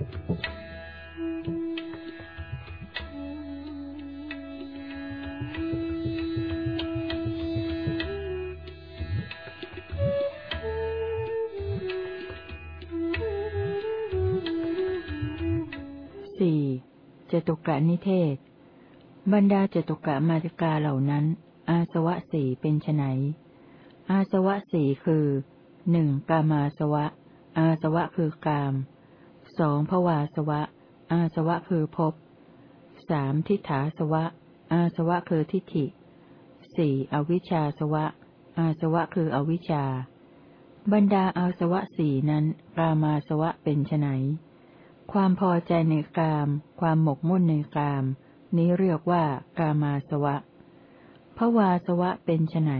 สี่จตุกะนิเทศ บรรดาจตุกะมาติกาเหล่านั้น อาสวะสี่เป็นไนอาสวะสี่คือหนึ่งกามาสวะ อาสวะคือกาม สองภวาสวะ อาสวะคือภพสามทิฏฐาสวะ อาสวะคือทิฏฐิสี่อวิชชาสวะ อาสวะคืออวิชชา บรรดาอาสวะสี่นั้นกามาสวะเป็นไนความพอใจในกาม ความหมกมุ่นในกาม นี้เรียกว่ากามาสวะภวาสวะเป็นไน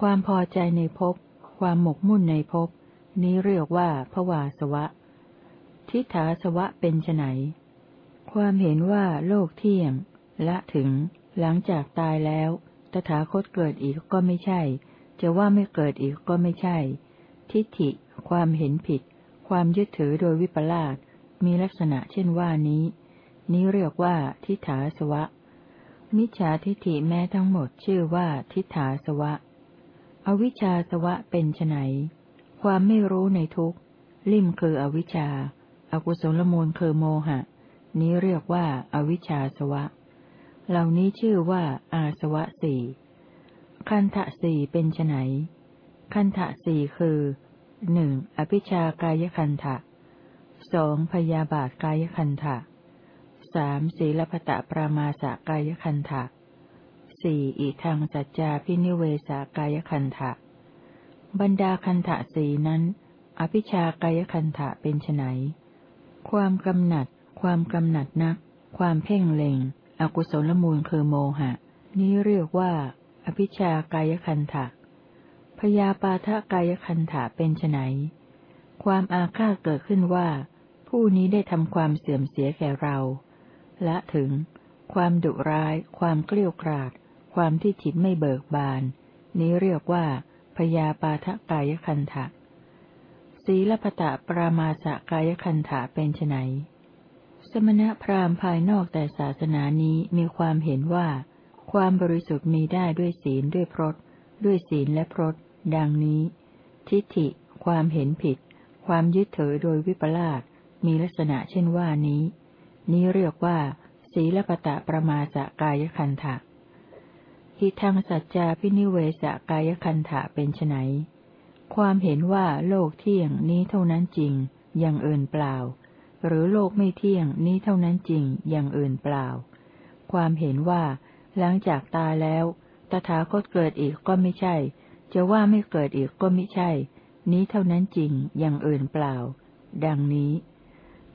ความพอใจในภพ ความหมกมุ่นในภพ นี้เรียกว่าภวาสวะ ทิฏฐาสวะเป็นไนความเห็นว่าโลกเที่ยง ละถึง หลังจากตายแล้ว ตถาคตเกิดอีกก็ไม่ใช่ จะว่าไม่เกิดอีกก็ไม่ใช่ ทิฏฐิ ความเห็นผิด ความยึดถือโดยวิปลาสมีลักษณะเช่นว่านี้ นี้เรียกว่าทิฏฐาสวะ มิจฉาทิฏฐิแม้ทั้งหมดชื่อว่าทิฏฐาสวะ อวิชชาสวะเป็นไนความไม่รู้ในทุกข์ ลิ่มคืออวิชชา อกุศลมูลคือโมหะ นี้เรียกว่าอาวิชชาสวะ เหล่านี้ชื่อว่าอาสวะสี่คันทะสี่เป็นไนคันทะสี่คือหนึ่งอภิชากายคันทะสองพยาบาทกายคันทะสามศีลพตะปรามาสกายคันทะสี่อิทังสัจจาพินิเวสากายคันทะบรรดาคันทะสีนั้น อภิชากายคันทะเป็นไน ความกำหนัด ความกำหนัดนัก ความเพ่งเล็ง อกุศลมูลคือโมหะ นี้เรียกว่า อภิชากายคันทะพยาปาทะกายคันทะเป็นไนความอาฆาตเกิดขึ้นว่า ผู้นี้ได้ทำความเสื่อมเสียแก่เราและถึง ความดุร้าย ความเกลี้ยกราด ความที่จิตไม่เบิกบาน นี้เรียกว่าพยาปาทกายคันทะ ศีลพตะปรามาสกายคันถะเป็นไนสมณพราหมณ์ภายนอกแต่ศาสนานี้มีความเห็นว่า ความบริสุทธิ์มีได้ด้วยศีลด้วยพรตด้วยศีลและพรตดังนี้ ทิฏฐิ ความเห็นผิด ความยึดถือโดยวิปลาสมีลักษณะเช่นว่านี้ นี้เรียกว่า ศีลปตะประมาสกายคันทะหิทังสัจจาพินิเวสกายคันทะเป็นไน ความเห็นว่าโลกเที่ยงนี้เท่านั้นจริง อย่างอื่นเปล่า หรือโลกไม่เที่ยงนี้เท่านั้นจริง อย่างอื่นเปล่า ความเห็นว่า หลังจากตายแล้ว ตถาคตเกิดอีกก็ไม่ใช่ จะว่าไม่เกิดอีกก็ไม่ใช่ นี้เท่านั้นจริง อย่างอื่นเปล่า ดังนี้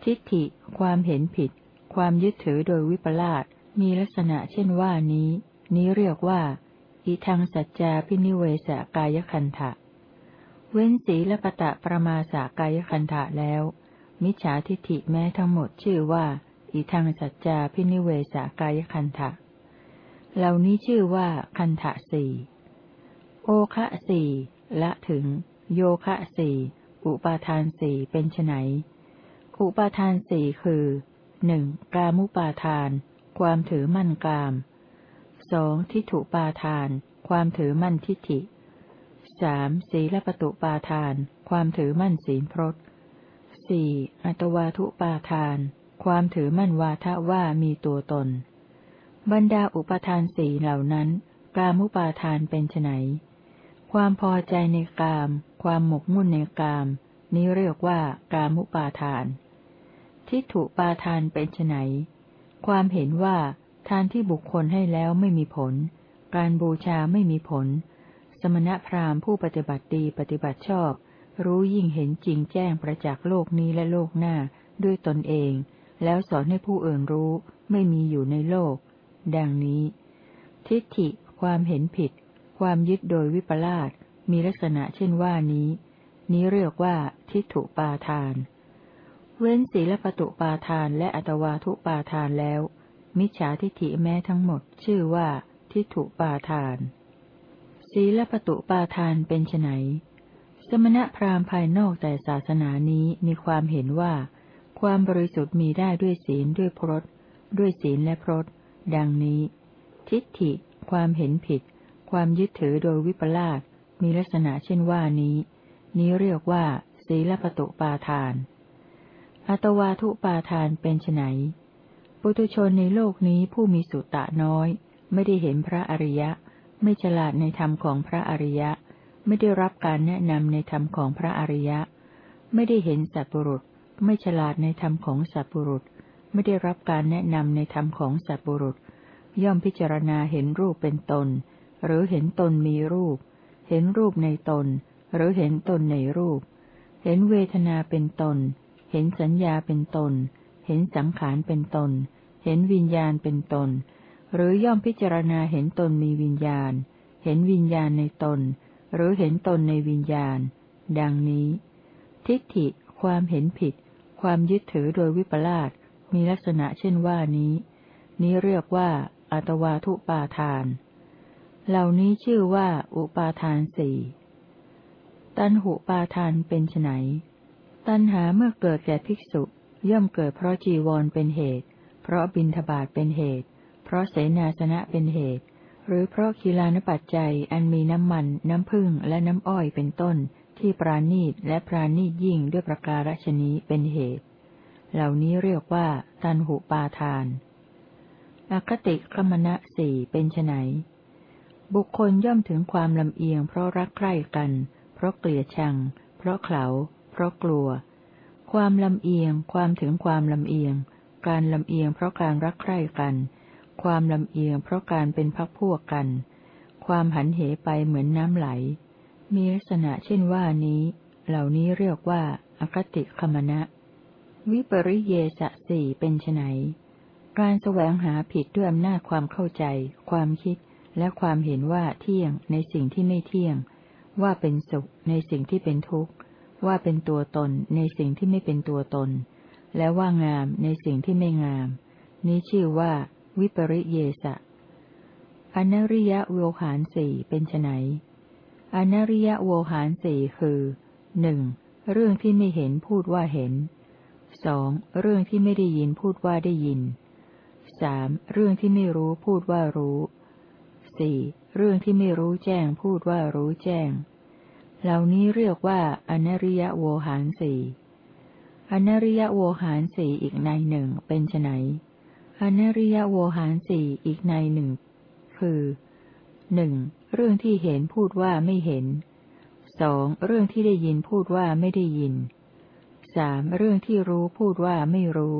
ทิฏฐิ ความเห็นผิด ความยึดถือโดยวิปลาสมีลักษณะเช่นว่านี้ นี้เรียกว่าอิทังสัจจาพินิเวสกายคันทะ เว้นสีละปตะประมาสากายคันทะแล้ว มิจฉาทิฏฐิแม้ทั้งหมดชื่อว่า อิทังสัจจาพินิเวสากายคันทะเหล่านี้ชื่อว่าคันทะสี่โอคะสี่ละถึง โยคะสี่อุปาทานสี่เป็นไนอุปาทานสี่คือหนึ่งกามุปาทาน ความถือมั่นกามสองทิฏฐุปาทาน ความถือมั่นทิฏฐิ สามศีลปตุปาทาน ความถือมั่นศีลพรตสี่อัตวาทุปาทาน ความถือมั่นวาทะว่ามีตัวตน บรรดาอุปทานสี่เหล่านั้น กามุปาทานเป็นไนความพอใจในกาม ความหมกมุ่นในกาม นี้เรียกว่ากามุปาทาน ทิฏฐุปาทานเป็นไนความเห็นว่าทานที่บุคคลให้แล้วไม่มีผล การบูชาไม่มีผล สมณพราหมณ์ผู้ปฏิบัติดีปฏิบัติชอบ รู้ยิ่งเห็นจริงแจ้งประจักษ์โลกนี้และโลกหน้าด้วยตนเอง แล้วสอนให้ผู้อื่นรู้ไม่มีอยู่ในโลก ดังนี้ ทิฏฐิ ความเห็นผิด ความยึดโดยวิปลาสมีลักษณะเช่นว่านี้ นี้เรียกว่า ทิฏฐุปาทาน เว้นศีลปตุปาทานและอัตวาทุปาทานแล้ว มิจฉาทิฏฐิแม้ทั้งหมดชื่อว่า ทิฏฐุปาทาน ศีลปตุปาทานเป็นไนสมณพราหมณ์ภายนอกแต่ศาสนานี้มีความเห็นว่า ความบริสุทธิ์มีได้ด้วยศีลด้วยพรตด้วยศีลและพรตดังนี้ ทิฏฐิ ความเห็นผิด ความยึดถือโดยวิปลาสมีลักษณะเช่นว่านี้ นี้เรียกว่า ศีลปตุปาทาน อัตวาทุปาทานเป็นไนปุตุชนในโลกนี้ผู้มีสุตตะน้อย ไม่ได้เห็นพระอริยะ ไม่ฉลาดในธรรมของพระอริยะ ไม่ได้รับการแนะนำในธรรมของพระอริยะ ไม่ได้เห็นสัตบุรุษ ไม่ฉลาดในธรรมของสัตบุรุษ ไม่ได้รับการแนะนำในธรรมของสัตบุรุษ ย่อมพิจารณาเห็นรูปเป็นตน หรือเห็นตนมีรูป เห็นรูปในตน หรือเห็นตนในรูป เห็นเวทนาเป็นตน เห็นสัญญาเป็นตน เห็นสังขารเป็นตน เห็นวิญญาณเป็นตน หรือย่อมพิจารณาเห็นตนมีวิญญาณ เห็นวิญญาณในตน หรือเห็นตนในวิญญาณ ดังนี้ ทิฏฐิ ความเห็นผิด ความยึดถือโดยวิปลาสมีลักษณะเช่นว่านี้ นี้เรียกว่าอัตวาทุปาทาน เหล่านี้ชื่อว่า อุปาทานสี่ตันหุปาทานเป็นไนตันหาเมื่อเกิดแก่ภิกษุ ย่อมเกิดเพราะจีวรเป็นเหตุ เพราะบินทบาทเป็นเหตุ ราะเสนาสนะเป็นเหตุ หรือเพราะคีลานปัจจัยอันมีน้ำมัน น้ำผึ้งและน้ำอ้อยเป็นต้น ที่ปราณีตและปราณีตยิ่งด้วยประการฉนี้เป็นเหตุ เหล่านี้เรียกว่า ตันหุปาทานอคติคมณะสี่เป็นไนบุคคลย่อมถึงความลำเอียงเพราะรักใคร่กัน เพราะเกลียดชัง เพราะเขาเพราะกลัว ความลำเอียง ความถึงความลำเอียง การลำเอียงเพราะการรักใคร่กัน ความลำเอียงเพราะการเป็นพักพวกกัน ความหันเหไปเหมือนน้ำไหล มีลักษณะเช่นว่านี้ เหล่านี้เรียกว่าอคติคมณะ วิปริเยสสี่เป็นไนการแสวงหาผิดด้วยอำนาจความเข้าใจ ความคิด และความเห็นว่าเที่ยงในสิ่งที่ไม่เที่ยง ว่าเป็นสุขในสิ่งที่เป็นทุกข์ ว่าเป็นตัวตนในสิ่งที่ไม่เป็นตัวตน และว่างามในสิ่งที่ไม่งาม นี้ชื่อว่า วิปริเยสะอนริยะโวหารสี่เป็นไนอนริยะโวหารสี่คือหนึ่งเรื่องที่ไม่เห็นพูดว่าเห็นสองเรื่องที่ไม่ได้ยินพูดว่าได้ยินสามเรื่องที่ไม่รู้พูดว่ารู้สี่เรื่องที่ไม่รู้แจ้งพูดว่ารู้แจ้ง เหล่านี้เรียกว่าอนริยโวหารสี่อนริยโวหารสี่อีกในหนึ่งเป็นไน อนริยโวหารสี่อีกในหนึ่ง คือหนึ่งเรื่องที่เห็นพูดว่าไม่เห็นสองเรื่องที่ได้ยินพูดว่าไม่ได้ยินสามเรื่องที่รู้พูดว่าไม่รู้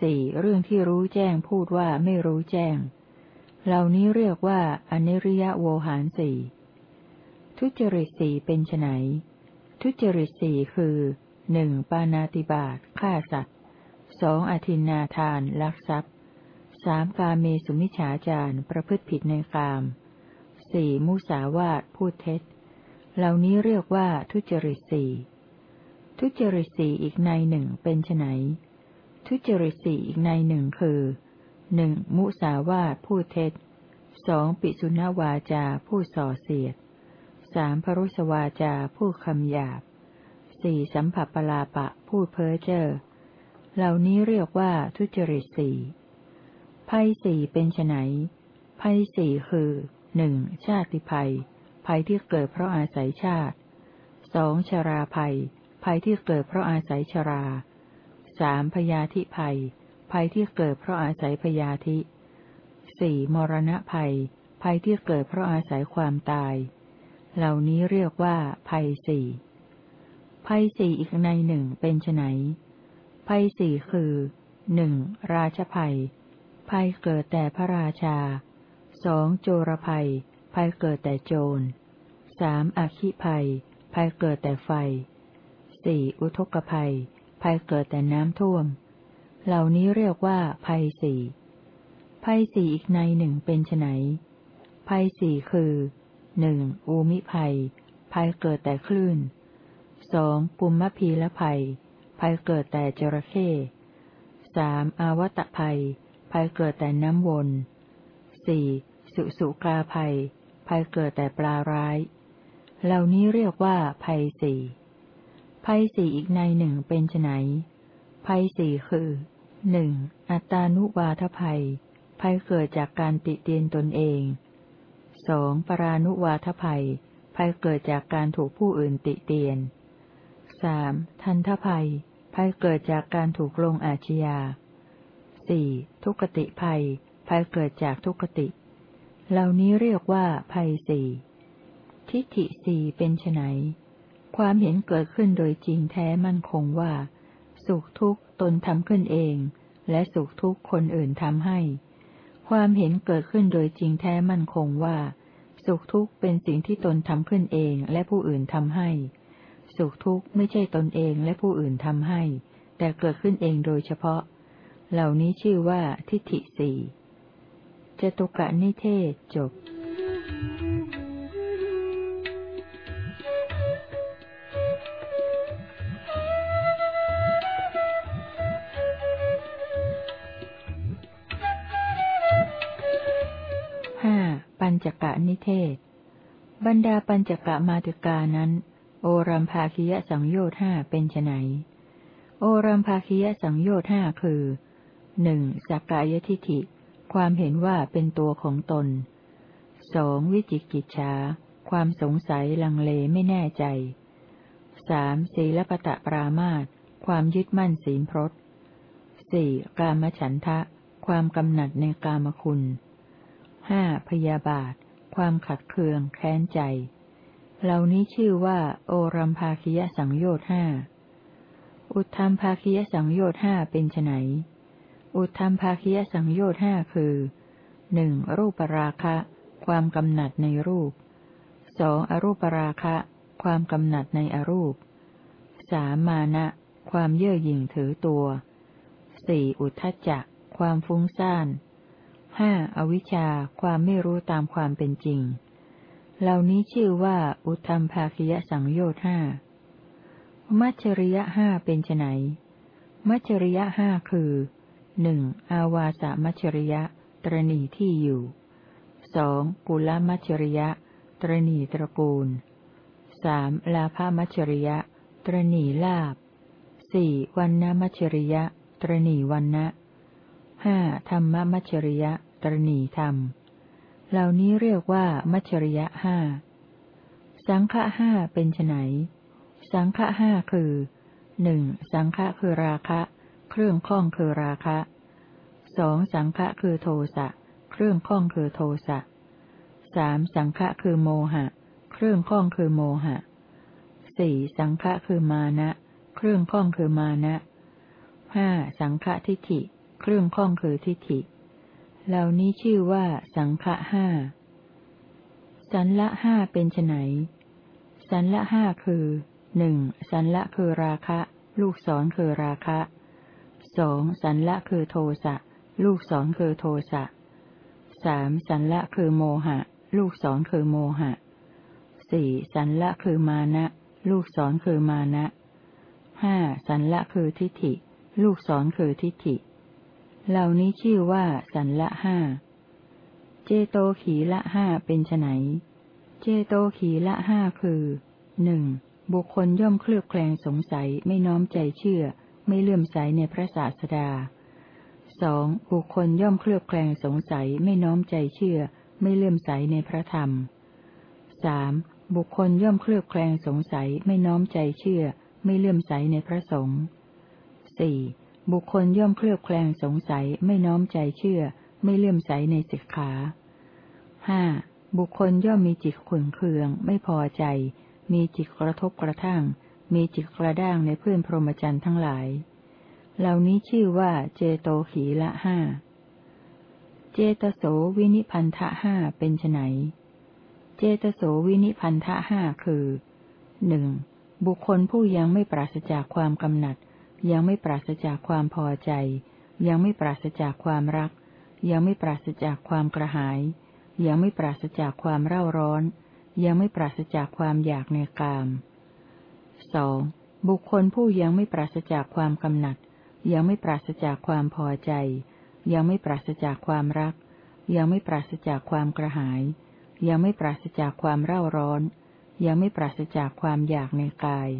สี่เรื่องที่รู้แจ้งพูดว่าไม่รู้แจ้ง เหล่านี้เรียกว่าอนิริยโวหารสี่ทุจริตสี่เป็นไนทุจริตสี่คือหนึ่งปานาติบาตฆ่าสัตว์ สองอธินนาทาน ลักทรัพย์สามกาเมสุมิฉาจารประพฤติผิดในกามสี่มุสาวาทพูดเท็จ เหล่านี้เรียกว่าทุจริตสี่ทุจริตสี่อีกในหนึ่งเป็นไนทุจริตสี่อีกในหนึ่งคือหนึ่งมุสาวาทพูดเท็จสองปิสุณวาจาพูดส่อเสียดสามพรุสวาจาพูดคำหยาบสี่สัมผัสปลาปะพูดเพ้อเจ้อ เหล่านี้เรียกว่าทุจริตสี่ภัยสี่เป็นไนภัยสี่คือหนึ่งชาติภัย ภัยที่เกิดเพราะอาศัยชาติสองชราภัย ภัยที่เกิดเพราะอาศัยชราสามพยาธิภัย ภัยที่เกิดเพราะอาศัยพยาธิสี่มรณะภัย ภัยที่เกิดเพราะอาศัยความตาย เหล่านี้เรียกว่าภัยสี่ภัยสี่อีกในหนึ่งเป็นไน ภัยสี่คือหนึ่งราชภัย ภัยเกิดแต่พระราชาสองโจรภัย ภัยเกิดแต่โจรสามอคิภัย ภัยเกิดแต่ไฟสี่อุทกภัย ภัยเกิดแต่น้ำท่วม เหล่านี้เรียกว่าภัยสี่ภัยสี่อีกในหนึ่งเป็นไนภัยสี่คือหนึ่งอูมิภัย ภัยเกิดแต่คลื่นสองกุมมพีละภัย ภัยเกิดแต่จระเข้สามอาวตะภัย ภัยเกิดแต่น้ำวนสี่สุสุกาภัย ภัยเกิดแต่ปลาร้าย เหล่านี้เรียกว่าภัยสี่ภัยสี่อีกในหนึ่งเป็นไนภัยสี่คือหนึ่งอัตานุวาทภัย ภัยเกิดจากการติเตียนตนเองสองปรานุวาทภัย ภัยเกิดจากการถูกผู้อื่นติเตียนสามทันทภัย ภัยเกิดจากการถูกลงอาชญาสี่ทุกติภัย ภัยเกิดจากทุกติ เหล่านี้เรียกว่าภัยสี่ทิฏฐิสี่เป็นไนความเห็นเกิดขึ้นโดยจริงแท้มั่นคงว่า สุขทุกข์ตนทำขึ้นเอง และสุขทุกข์คนอื่นทำให้ ความเห็นเกิดขึ้นโดยจริงแท้มั่นคงว่า สุขทุกข์เป็นสิ่งที่ตนทำขึ้นเองและผู้อื่นทำให้ สุขทุกข์ไม่ใช่ตนเองและผู้อื่นทำให้ แต่เกิดขึ้นเองโดยเฉพาะ เหล่านี้ชื่อว่าทิฏฐิสี่จตุกะนิเทศจบปัญจกะนิเทศ บรรดาปัญจกะมาติกานั้น โอรัมภาคิยสังโยชน์ห้าเป็นไนโอรัมภาคิยสังโยชน์ห้าคือหนึ่งสักกายทิฐิ ความเห็นว่าเป็นตัวของตนสองวิจิกิจฉาความสงสัยลังเลไม่แน่ใจสามศีลปตะปรามาตความยึดมั่นศีลพรตสี่กามฉันทะ ความกำหนัดในกามคุณห้าพยาบาท ความขัดเคืองแค้นใจ เหล่านี้ชื่อว่า โอรัมภาคิยสังโยชน์ห้า อุทธรมภาคิยสังโยชน์ห้าเป็นไนอุทธรมภาคิยสังโยชน์ห้าคือหนึ่งรูปราคะ ความกำหนัดในรูปสองอรูปราคะ ความกำหนัดในอรูปสามมานะ ความเย่อหยิ่งถือตัวสี่อุทธจจะความฟุ้งซ่านห้าอวิชชาความไม่รู้ตามความเป็นจริง เหล่านี้ชื่อว่าอุทมภาคิยสังโยชน์ห้ามัจฉริยะห้าเป็นไนมัจฉริยะห้าคือหนึ่งอาวาสมัจฉริยะ ตรณีที่อยู่สองกุลมัจฉริยะ ตรณีตระกูลสามลาภามัจฉริยะ ตรณีลาบสี่วันนมัจฉริยะ ตรณีวันนะห้าธรรมมัจฉริยะ ตรณีธรรม เหล่านี้เรียกว่ามัจฉริยะห้า สังฆะห้าเป็นไนสังฆะห้าคือหนึ่งสังฆะคือราคะ เครื่องข้องคือราคะสองสังฆะคือโทสะ เครื่องข้องคือโทสะสามสังฆะคือโมหะ เครื่องข้องคือโมหะสี่สังฆะคือมานะ เครื่องข้องคือมานะห้าสังฆะทิฏฐิ เครื่องข้องคือทิฏฐิ เหล่านี้ชื่อว่าสังฆะห้า สันละห้าเป็นไนสันละห้าคือหนึ่งสันละคือราคะ ลูกศรคือราคะสองสันละคือโทสะ ลูกศรคือโทสะสามสันละคือโมหะ ลูกศรคือโมหะสี่สันละคือมานะ ลูกศรคือมานะห้าสันละคือทิฏฐิ ลูกศรคือทิฏฐิ เหล่านี้ชื่อว่าสันละห้า เจโตขีละห้าเป็นไนเจโตขีละห้าคือหนึ่งบุคคลย่อมเคลือบแคลงสงสัยไม่น้อมใจเชื่อ ไม่เลื่อมใสในพระศาสดาสองบุคคลย่อมเคลือบแคลงสงสัยไม่น้อมใจเชื่อ ไม่เลื่อมใสในพระธรรมสามบุคคลย่อมเคลือบแคลงสงสัยไม่น้อมใจเชื่อ ไม่เลื่อมใสในพระสงฆ์สี่ บุคคลย่อมเคลือบแคลงสงสัยไม่น้อมใจเชื่อ ไม่เลื่อมใสในสิกขาห้าบุคคลย่อมมีจิตขุนเคือง ไม่พอใจ มีจิตกระทบกระทั่ง มีจิตกระด้างในเพื่อนพรหมจรรย์ทั้งหลาย เหล่านี้ชื่อว่าเจโตขีละห้าเจตโสวินิพันธะห้าเป็นไนเจตโสวินิพันธะห้าคือหนึ่งบุคคลผู้ยังไม่ปราศจากความกำหนัด ยังไม่ปราศจากความพอใจ ยังไม่ปราศจากความรัก ยังไม่ปราศจากความกระหาย ยังไม่ปราศจากความเร่าร้อน ยังไม่ปราศจากความอยากในกามสองบุคคลผู้ยังไม่ปราศจากความกำหนัด ยังไม่ปราศจากความพอใจ ยังไม่ปราศจากความรัก ยังไม่ปราศจากความกระหาย ยังไม่ปราศจากความเร่าร้อน ยังไม่ปราศจากความอยากในกาย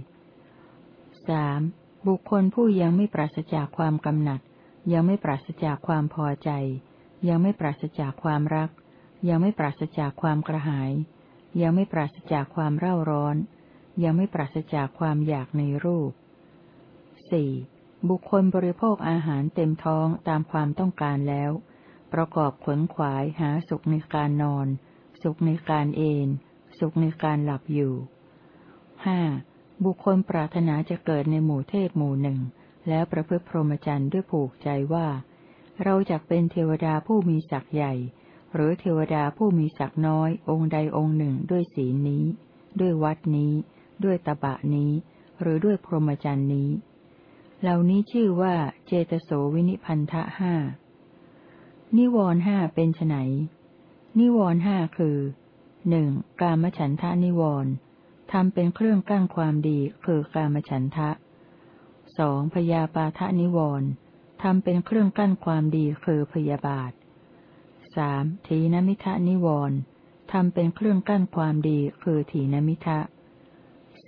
สาม บุคคลผู้ยังไม่ปราศจากความกำหนัด ยังไม่ปราศจากความพอใจ ยังไม่ปราศจากความรัก ยังไม่ปราศจากความกระหาย ยังไม่ปราศจากความเร่าร้อน ยังไม่ปราศจากความอยากในรูปสี่บุคคลบริโภคอาหารเต็มท้องตามความต้องการแล้ว ประกอบขวนขวายหาสุขในการนอน สุขในการเอน สุขในการหลับอยู่ห้า บุคคลปรารถนาจะเกิดในหมู่เทพหมู่หนึ่ง แล้วประพฤติพรหมจรรย์ด้วยผูกใจว่า เราจะเป็นเทวดาผู้มีศักย์ใหญ่ หรือเทวดาผู้มีศักย์น้อย องค์ใดองค์หนึ่งด้วยศีลนี้ ด้วยวัดนี้ ด้วยตบะนี้ หรือด้วยพรหมจรรย์นี้ เหล่านี้ชื่อว่าเจตโสวินิพันธะห้านิวรห้าเป็นไนนิวรห้าคือหนึ่งกามฉันทะนิวรณ์ ทำเป็นเครื่องกั้นความดีคือกามฉันทะสองพยาปาทะนิวรณ์ทำเป็นเครื่องกั้นความดีคือพยาบาทสามทีนมิทะนิวรณ์ทำเป็นเครื่องกั้นความดีคือถีนมิทะ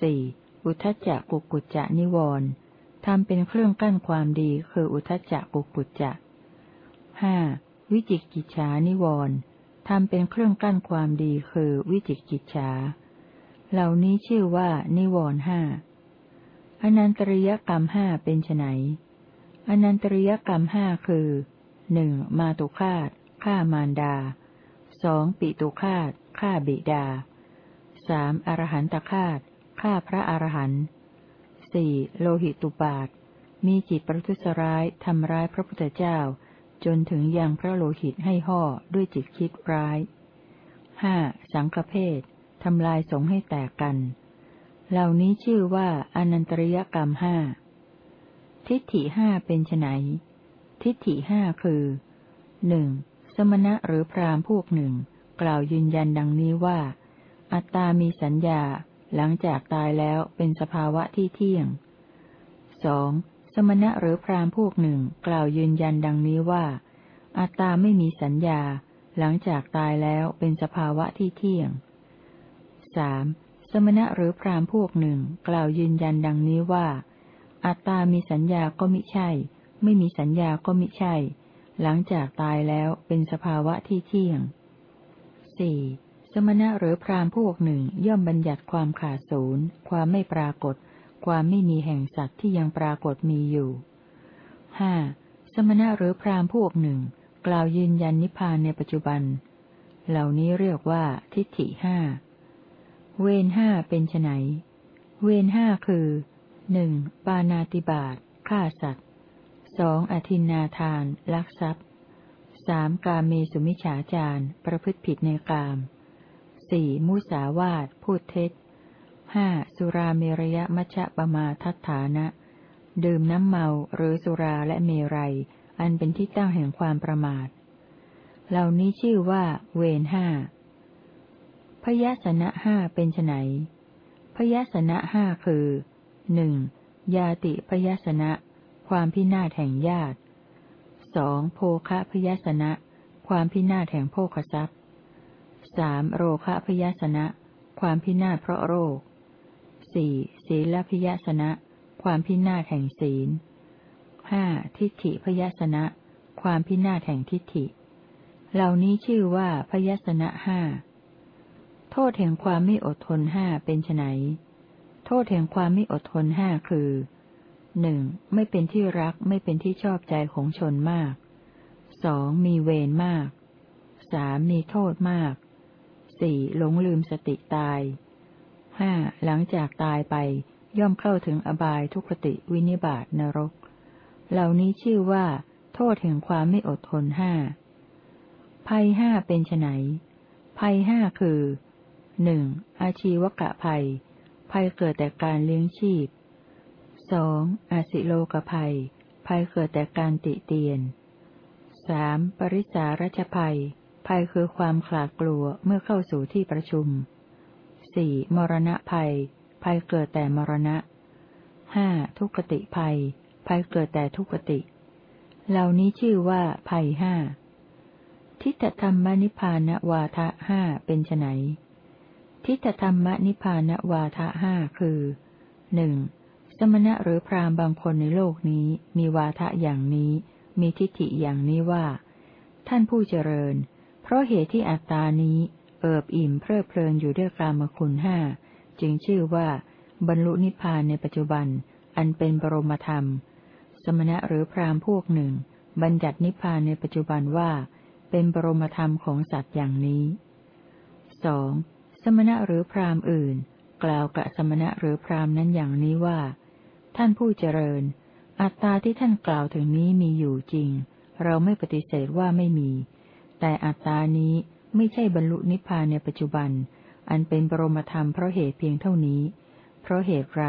สี่อุทจจะกุกุจจะนิวรณ์ทำเป็นเครื่องกั้นความดีคืออุทจจะกุกุจจะห้าวิจิกิจฉานิวรณ์ทำเป็นเครื่องกั้นความดีคือวิจิกิจฉา เหล่านี้ชื่อว่า นิวรห้าอนันตริยกรรมห้าเป็นไนอนันตริยกรรมห้าคือหนึ่งมาตุคาตฆ่ามารดาสองปิตุคาตฆ่าบิดาสามอรหันตคาตฆ่าพระอรหันต์สี่โลหิตุบาท มีจิตประทุษร้ายทำร้ายพระพุทธเจ้า จนถึงยังพระโลหิตให้ห่อด้วยจิตคิดร้ายห้าสังฆเพศ ทำลายสงให้แตกกัน เหล่านี้ชื่อว่าอนันตริยกรรมห้า ทิฏฐิห้าเป็นไนทิฏฐิห้าคือหนึ่งสมณะหรือพรามพวกหนึ่ง กล่าวยืนยันดังนี้ว่า อัตตามีสัญญา หลังจากตายแล้วเป็นสภาวะที่เที่ยงสองสมณะหรือพรามพวกหนึ่ง กล่าวยืนยันดังนี้ว่า อัตตาไม่มีสัญญา หลังจากตายแล้วเป็นสภาวะที่เที่ยง สามสมณะหรือพรามพวกหนึ่งกล่าวยืนยันดังนี้ว่า อัตตามีสัญญาก็มิใช่ ไม่มีสัญญาก็มิใช่ หลังจากตายแล้วเป็นสภาวะที่เที่ยงสี่สมณะหรือพรามพวกหนึ่งย่อมบัญญัติความขาดศูนย์ ความไม่ปรากฏ ความไม่มีแห่งสัตว์ที่ยังปรากฏมีอยู่ห้าสมณะหรือพรามพวกหนึ่ง กล่าวยืนยันนิพพานในปัจจุบัน เหล่านี้เรียกว่าทิฏฐิห้า เวนห้าเป็นไนเวนห้าคือหนึ่งปานาติบาตฆ่าสัตว์สองอธินนาทาน ลักทรัพย์สามกาเมสุมิฉาจารประพฤติผิดในกามสี่มุสาวาทพูดเท็จห้าสุราเมรยมัชะปมาทัฏฐานะ ดื่มน้ำเมาหรือสุราและเมรัย อันเป็นที่ตั้งแห่งความประมาท เหล่านี้ชื่อว่า เวนห้า พยาสนะห้าเป็นไนพยาสนะห้าคือหนึ่งยาติพยาสนะ ความพินาศแห่งญาติสองโภคะพยาสนะ ความพินาศแห่งโภคทรัพย์สามโรคะพยาสนะ ความพินาศเพราะโรคสี่ศีลพยาสนะ ความพินาศแห่งศีลห้าทิฏฐิพยาสนะ ความพินาศแห่งทิฏฐิ เหล่านี้ชื่อว่าพยาสนะห้า โทษแห่งความไม่อดทนห้าเป็นไนโทษแห่งความไม่อดทนห้าคือหนึ่งไม่เป็นที่รักไม่เป็นที่ชอบใจของชนมากสองมีเวรมากสามมีโทษมากสี่หลงลืมสติตายห้าหลังจากตายไปย่อมเข้าถึงอบายทุกขติวินิบาตนรก เหล่านี้ชื่อว่า โทษแห่งความไม่อดทนห้าภัยห้าเป็นไนภัยห้าคือ หนึ่งอาชีวกะภัย ภัยเกิดแต่การเลี้ยงชีพสองอาศิโลกภัย ภัยเกิดแต่การติเตียนสามปริสารัชภัย ภัยคือความขลาดกลัวเมื่อเข้าสู่ที่ประชุมสี่มรณะภัย ภัยเกิดแต่มรณะห้าทุกติภัย ภัยเกิดแต่ทุกติ เหล่านี้ชื่อว่าภัยห้าทิฏฐธรรมนิพานวาทะห้าเป็นไน ทิฏฐธรรมนิพานวาทะห้าคือหนึ่งสมณะหรือพราหมณ์บางคนในโลกนี้มีวาทะอย่างนี้ มีทิฏฐิอย่างนี้ว่า ท่านผู้เจริญ เพราะเหตุที่อัตตานี้ เอิบอิ่มเพลิดเพลินอยู่ด้วยกามคุณห้าจึงชื่อว่า บรรลุนิพพานในปัจจุบัน อันเป็นบรมธรรม สมณะหรือพราหมณ์พวกหนึ่ง บัญญัตินิพพานในปัจจุบันว่า เป็นบรมธรรมของสัตว์อย่างนี้สอง สมณะหรือพราหมณ์อื่น กล่าวกับสมณะหรือพราหมณ์นั้นอย่างนี้ว่า ท่านผู้เจริญ อัตตาที่ท่านกล่าวถึงนี้มีอยู่จริง เราไม่ปฏิเสธว่าไม่มี แต่อัตตานี้ไม่ใช่บรรลุนิพพานในปัจจุบัน อันเป็นบรมธรรมเพราะเหตุเพียงเท่านี้ เพราะเหตุไร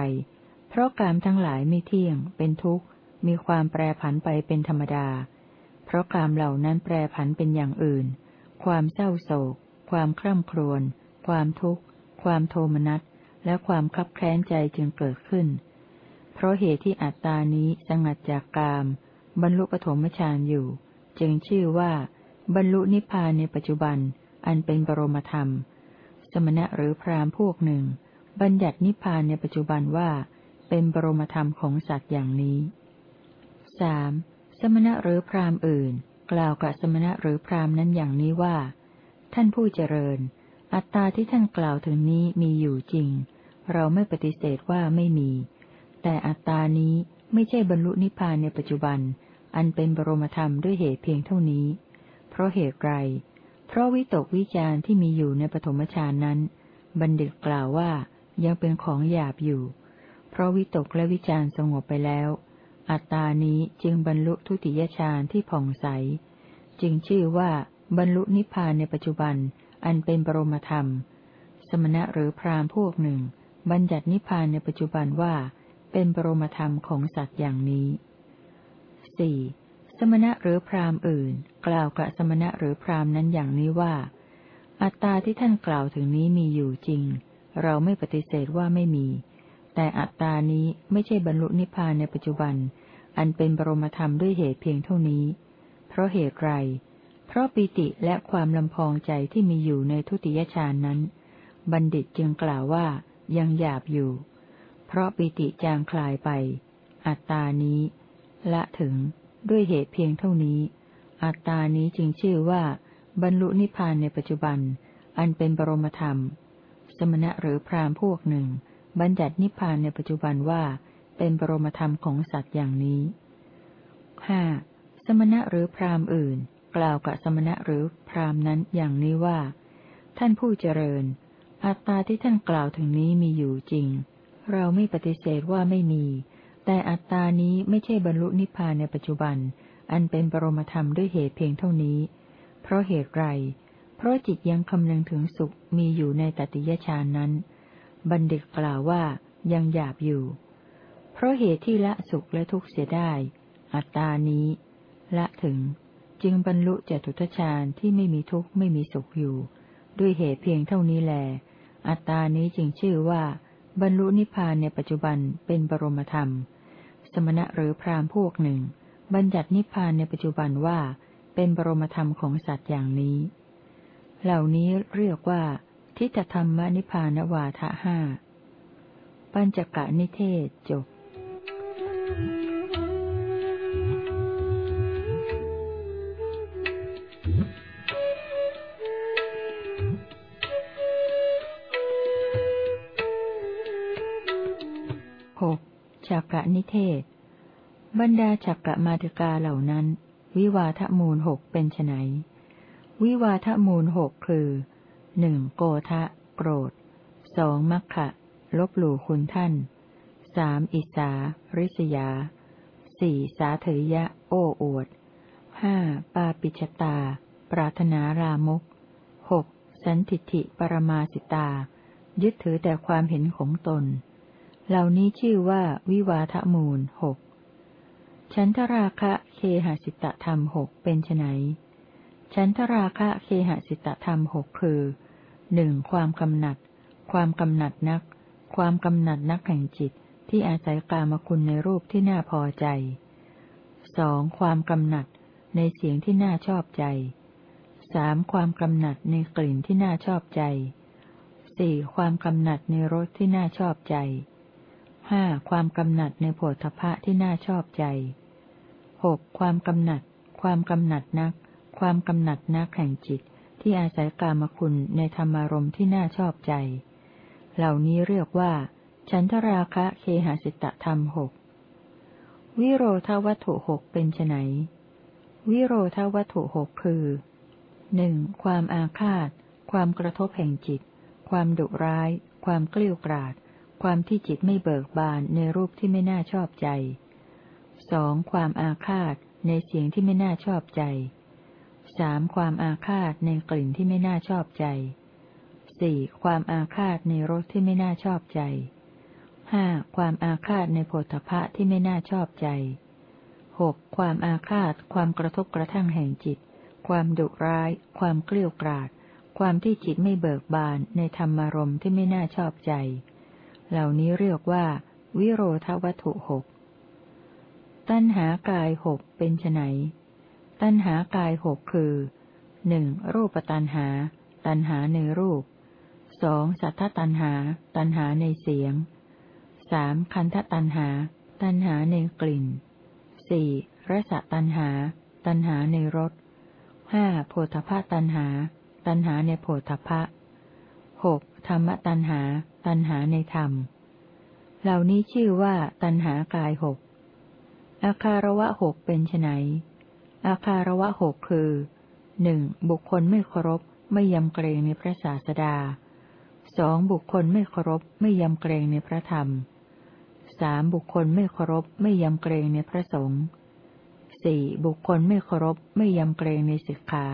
เพราะกามทั้งหลายไม่เที่ยง เป็นทุกข์ มีความแปรผันไปเป็นธรรมดา เพราะกามเหล่านั้นแปรผันเป็นอย่างอื่น ความเศร้าโศก ความคร่ำครวญ ความทุกข์ ความโทมนัส และความคับแค้นใจจึงเกิดขึ้น เพราะเหตุที่อัตตานี้สงัดจากกาม บรรลุปฐมฌานอยู่ จึงชื่อว่า บรรลุนิพพานในปัจจุบัน อันเป็นบรมธรรม สมณะหรือพราหมณ์พวกหนึ่ง บัญญัตินิพพานในปัจจุบันว่า เป็นบรมธรรมของสัตว์อย่างนี้สสมณะหรือพราหมณ์อื่น กล่าวกับสมณะหรือพราหมณ์นั้นอย่างนี้ว่า ท่านผู้เจริญ อัตตาที่ท่านกล่าวถึงนี้มีอยู่จริง เราไม่ปฏิเสธว่าไม่มี แต่อัตตานี้ไม่ใช่บรรลุนิพพานในปัจจุบัน อันเป็นบรมธรรมด้วยเหตุเพียงเท่านี้ เพราะเหตุไร เพราะวิตกวิจารที่มีอยู่ในปฐมฌานนั้น บัณฑิตกล่าวว่ายังเป็นของหยาบอยู่ เพราะวิตกและวิจารสงบไปแล้ว อัตตานี้จึงบรรลุทุติยฌานที่ผ่องใส จึงชื่อว่าบรรลุนิพพานในปัจจุบัน อันเป็นบรมธรรม สมณะหรือพราหมณ์พวกหนึ่ง บัญญัตินิพพานในปัจจุบันว่า เป็นบรมธรรมของสัตว์อย่างนี้สี่สมณะหรือพราหมณ์อื่น กล่าวกับสมณะหรือพราหมณ์นั้นอย่างนี้ว่า อัตตาที่ท่านกล่าวถึงนี้มีอยู่จริง เราไม่ปฏิเสธว่าไม่มี แต่อัตตานี้ไม่ใช่บรรลุนิพพานในปัจจุบัน อันเป็นบรมธรรมด้วยเหตุเพียงเท่านี้ เพราะเหตุไร ราะปิติและความลำพองใจที่มีอยู่ในทุติยฌานนั้น บัณฑิตจึงกล่าวว่ายังหยาบอยู่ เพราะปิติจางคลายไป อัตตานี้ ละถึงด้วยเหตุเพียงเท่านี้ อัตตานี้จึงชื่อว่า บรรลุนิพพานในปัจจุบัน อันเป็นบรมธรรม สมณะหรือพราหมณ์พวกหนึ่ง บัญญัตินิพพานในปัจจุบันว่า เป็นบรมธรรมของสัตว์อย่างนี้ห้าสมณะหรือพราหมณ์อื่น กล่าวกับสมณะหรือพราหมณ์นั้นอย่างนี้ว่า ท่านผู้เจริญ อัตตาที่ท่านกล่าวถึงนี้มีอยู่จริง เราไม่ปฏิเสธว่าไม่มี แต่อัตตานี้ไม่ใช่บรรลุนิพพานในปัจจุบัน อันเป็นบรมธรรมด้วยเหตุเพียงเท่านี้ เพราะเหตุไร เพราะจิตยังคำนึงถึงสุขมีอยู่ในตติยฌานนั้น บัณฑิตกล่าวว่ายังหยาบอยู่ เพราะเหตุที่ละสุขและทุกข์เสียได้ อัตตานี้ ละถึง จึงบรรลุจตุทฌานที่ไม่มีทุกข์ไม่มีสุขอยู่ ด้วยเหตุเพียงเท่านี้แล อัตตานี้จึงชื่อว่า บรรลุนิพพานในปัจจุบันเป็นบรมธรรม สมณะหรือพราหมณ์พวกหนึ่ง บัญญัตินิพพานในปัจจุบันว่า เป็นบรมธรรมของสัตว์อย่างนี้ เหล่านี้เรียกว่า ทิฏฐธรรมนิพพานวาทะห้าปัญจกะนิเทศจบห กฉักกะนิเทศ บรรดาฉักกะมาติกาเหล่านั้น วิวาทมูลหกเป็นไนวิวาทมูลหกคือหนึ่งโกทะ โกรธสองมัคคะลบหลู่คุณท่านสามอิสา ริษยาสี่สาเถยะ โอ้อวดห้าปาปิชตา ปรารถนารามุกหกสันติทิปรมาสิตา ยึดถือแต่ความเห็นของตน เหล่านี้ชื่อว่าวิวาทมูลหกฉันทราคะเคหสิตธรรมหกเป็นไนฉันทราคะเคหสิตธรรมหกคือหนึ่งความกำหนัด ความกำหนัดนัก ความกำหนัดนักแห่งจิตที่อาศัยกามคุณในรูปที่น่าพอใจสองความกำหนัดในเสียงที่น่าชอบใจสามความกำหนัดในกลิ่นที่น่าชอบใจสี่ความกำหนัดในรสที่น่าชอบใจ ห้าความกำหนัดในโผฏฐะที่น่าชอบใจหกความกำหนัด ความกำหนัดนัก ความกำหนัดนักแห่งจิต ที่อาศัยกามคุณในธรรมารมณ์ที่น่าชอบใจ เหล่านี้เรียกว่า ฉันทราคะเคหสิตธรรมหกวิโรธวัตถุหกเป็นไนวิโรธวัตถุหกคือหนึ่งความอาฆาต ความกระทบแห่งจิต ความดุร้าย ความเกลี้ยกราด ความที่จิตไม่เบิกบานในรูปที่ไม่น่าชอบใจสองความอาฆาตในเสียงที่ไม่น่าชอบใจสามความอาฆาตในกลิ่นที่ไม่น่าชอบใจสี่ความอาฆาตในรสที่ไม่น่าชอบใจห้าความอาฆาตในโพธพะที่ไม่น่าชอบใจหกความอาฆาต ความกระทบกระทั่งแห่งจิต ความดุร้าย ความเกลี้ยกราดความที่จิตไม่เบิกบานในธรรมารมที่ไม่น่าชอบใจ เหล่านี้เรียกว่า วิโรธวัตถุหกตัณหากายหกเป็นไนตัณหากายหกคือหนึ่งรูปตัณหา ตัณหาในรูปสองสัทธตัณหา ตัณหาในเสียงสามคันธตัณหา ตัณหาในกลิ่นสี่รสตัณหา ตัณหาในรสห้าโพธพตัณหา ตัณหาในโพธพะหก ธรรมตัณหา ตัณหาในธรรม เหล่านี้ชื่อว่าตัณหากายหกอาคารวะหกเป็นไนอาคารวะหกคือหนึ่งบุคคลไม่เคารพไม่ยำเกรงในพระศาสดาสองบุคคลไม่เคารพไม่ยำเกรงในพระธรรมสามบุคคลไม่เคารพไม่ยำเกรงในพระสงฆ์สี่บุคคลไม่เคารพไม่ยำเกรงในศิกขา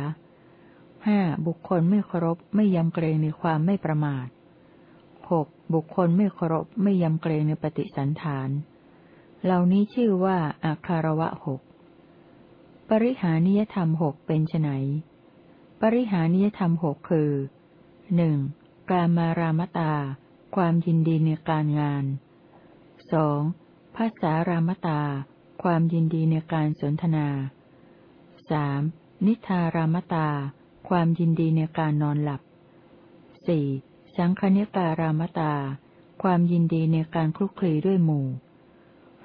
ห้าบุคคลไม่เคารพไม่ยำเกรงในความไม่ประมาทหกบุคคลไม่เคารพไม่ยำเกรงในปฏิสันฐาน เหล่านี้ชื่อว่าอาคารวะหกปริหานิยธรรมหกเป็นไนปริหานิยธรรมหกคือหนึ่งกามารามตา ความยินดีในการงานสองภาษารามตา ความยินดีในการสนทนาสามนิทารามตา ความยินดีในการนอนหลับสี่สังคณิการามตา ความยินดีในการคลุกคลีด้วยหมู่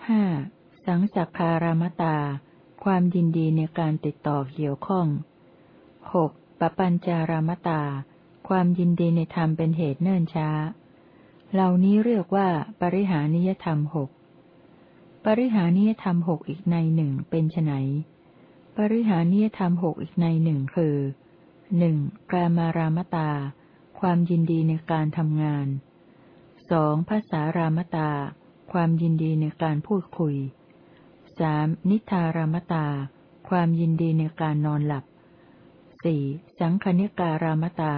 ห้าสังสักคารามตา ความยินดีในการติดต่อเกี่ยวข้องหกปปัญจารามตา ความยินดีในธรรมเป็นเหตุเนิ่นช้า เหล่านี้เรียกว่าปริหานิยธรรมหกปริหานิยธรรมหกอีกในหนึ่งเป็นไนปริหานิยธรรมหกอีกในหนึ่งคือ หนึ่งกามารามตา ความยินดีในการทำงานสองภาษารามตา ความยินดีในการพูดคุยสามนิทารามตา ความยินดีในการนอนหลับสี่สังคณิการามตา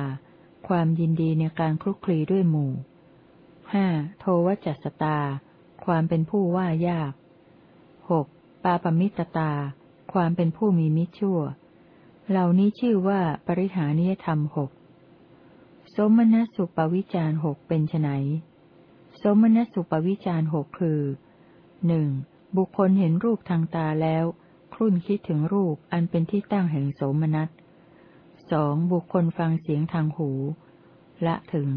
ความยินดีในการคลุกคลีด้วยหมู่ห้าโทวจัสตา ความเป็นผู้ว่ายากหกปาปมิตตา ความเป็นผู้มีมิจชั่ว เหล่านี้ชื่อว่าปริหานิยธรรมหกสมณสุปวิจารหกเป็นไนสมณสุปวิจารหกคือหนึ่งบุคคลเห็นรูปทางตาแล้ว ครุ่นคิดถึงรูปอันเป็นที่ตั้งแห่งโสมนัสสองบุคคลฟังเสียงทางหู ละถึง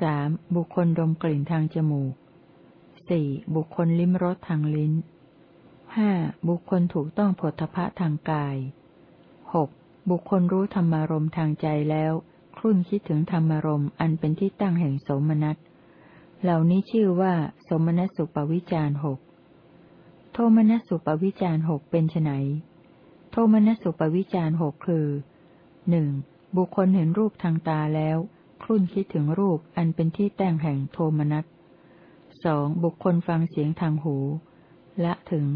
สามบุคคลดมกลิ่นทางจมูกสี่บุคคลลิ้มรสทางลิ้นห้าบุคคลถูกต้องผลทพะทางกาย หกบุคคลรู้ธรรมารมทางใจแล้วครุ่นคิดถึงธรรมารมอันเป็นที่ตั้งแห่งสมนัตเหล่านี้ชื่อว่า สมนัสสุปวิจารหกโทมนัสสุปวิจารหกเป็นไนโทมนัสสุปวิจารหกคือหนึ่งบุคคลเห็นรูปทางตาแล้วครุ่นคิดถึงรูปอันเป็นที่แต่งแห่งโทมนัสสองบุคคลฟังเสียงทางหู ละถึง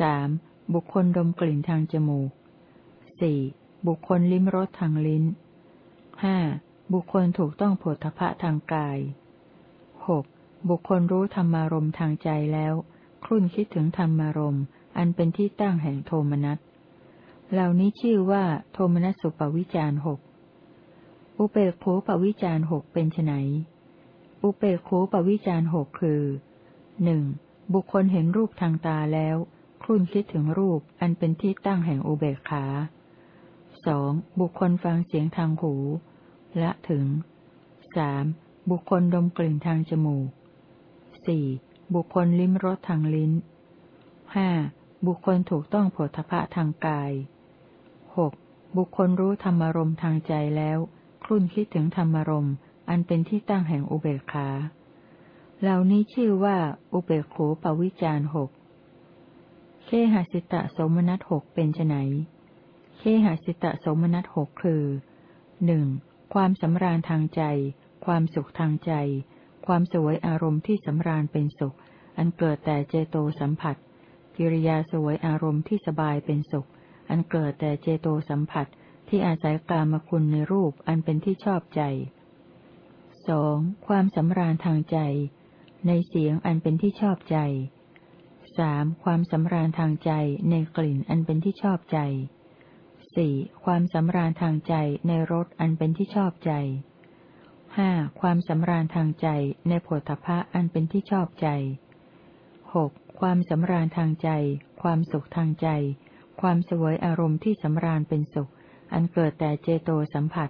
สามบุคคลดมกลิ่นทางจมูก สี่บุคคลลิ้มรสทางลิ้นห้าบุคคลถูกต้องโผฏฐะทางกายหกบุคคลรู้ธรรมารมทางใจแล้ว ครุ่นคิดถึงธรรมารมอันเป็นที่ตั้งแห่งโทมนัสเหล่านี้ชื่อว่าโทมนัสสุปวิจารหกอุเปกโขปวิจารหกเป็นไนอุเปกโขปวิจารหกคือหนึ่งบุคคลเห็นรูปทางตาแล้ว ครุ่นคิดถึงรูปอันเป็นที่ตั้งแห่งอุเบกขา สองบุคคลฟังเสียงทางหู ละถึงสามบุคคลดมกลิ่นทางจมูกสี่บุคคลลิ้มรสทางลิ้นห้าบุคคลถูกต้องโผฏฐะทางกายหกบุคคลรู้ธรรมารมทางใจแล้วครุ่นคิดถึงธรรมารมอันเป็นที่ตั้งแห่งอุเบกขา เหล่านี้ชื่อว่า อุเบกขูปวิจารหกเคหสิตะสมนัตหกเป็นไน เคหสิตะสมนัตหกคือหนึ่งความสำราญทางใจ ความสุขทางใจ ความสวยอารมณ์ที่สำราญเป็นสุข อันเกิดแต่เจโตสัมผัส กิริยาสวยอารมณ์ที่สบายเป็นสุข อันเกิดแต่เจโตสัมผัสที่อาศัยกามคุณในรูปอันเป็นที่ชอบใจสองความสำราญทางใจ ในเสียงอันเป็นที่ชอบใจสามความสำราญทางใจในกลิ่นอันเป็นที่ชอบใจ สี่ความสำราญทางใจในรสอันเป็นที่ชอบใจห้าความสำราญทางใจในผลพะอันเป็นที่ชอบใจหกความสำราญทางใจ ความสุขทางใจ ความสวยอารมณ์ที่สำราญเป็นสุข อันเกิดแต่เจโตสัมผัส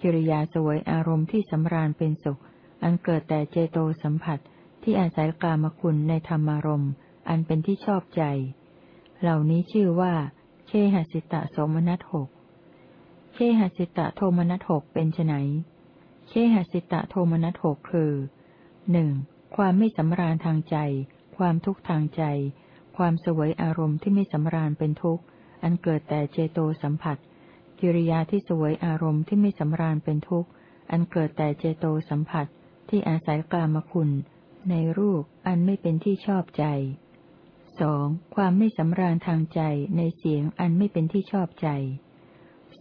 กิริยาสวยอารมณ์ที่สำราญเป็นสุข อันเกิดแต่เจโตสัมผัส ที่อาศัยกามคุณในธรรมารมณ์ อันเป็นที่ชอบใจ เหล่านี้ชื่อว่า เคหสิตะโสมนัสหกเคหสิตะโทมนัสหกเป็นไนเคหสิตะโทมนัสหกคือหนึ่งความไม่สำราญทางใจ ความทุกข์ทางใจ ความสวยอารมณ์ที่ไม่สำราญเป็นทุกข์ อันเกิดแต่เจโตสัมผัส กิริยาที่สวยอารมณ์ที่ไม่สำราญเป็นทุกข์ อันเกิดแต่เจโตสัมผัส ที่อาศัยกามคุณ ในรูปอันไม่เป็นที่ชอบใจ สองความไม่สำราญทางใจในเสียงอันไม่เป็นที่ชอบใจ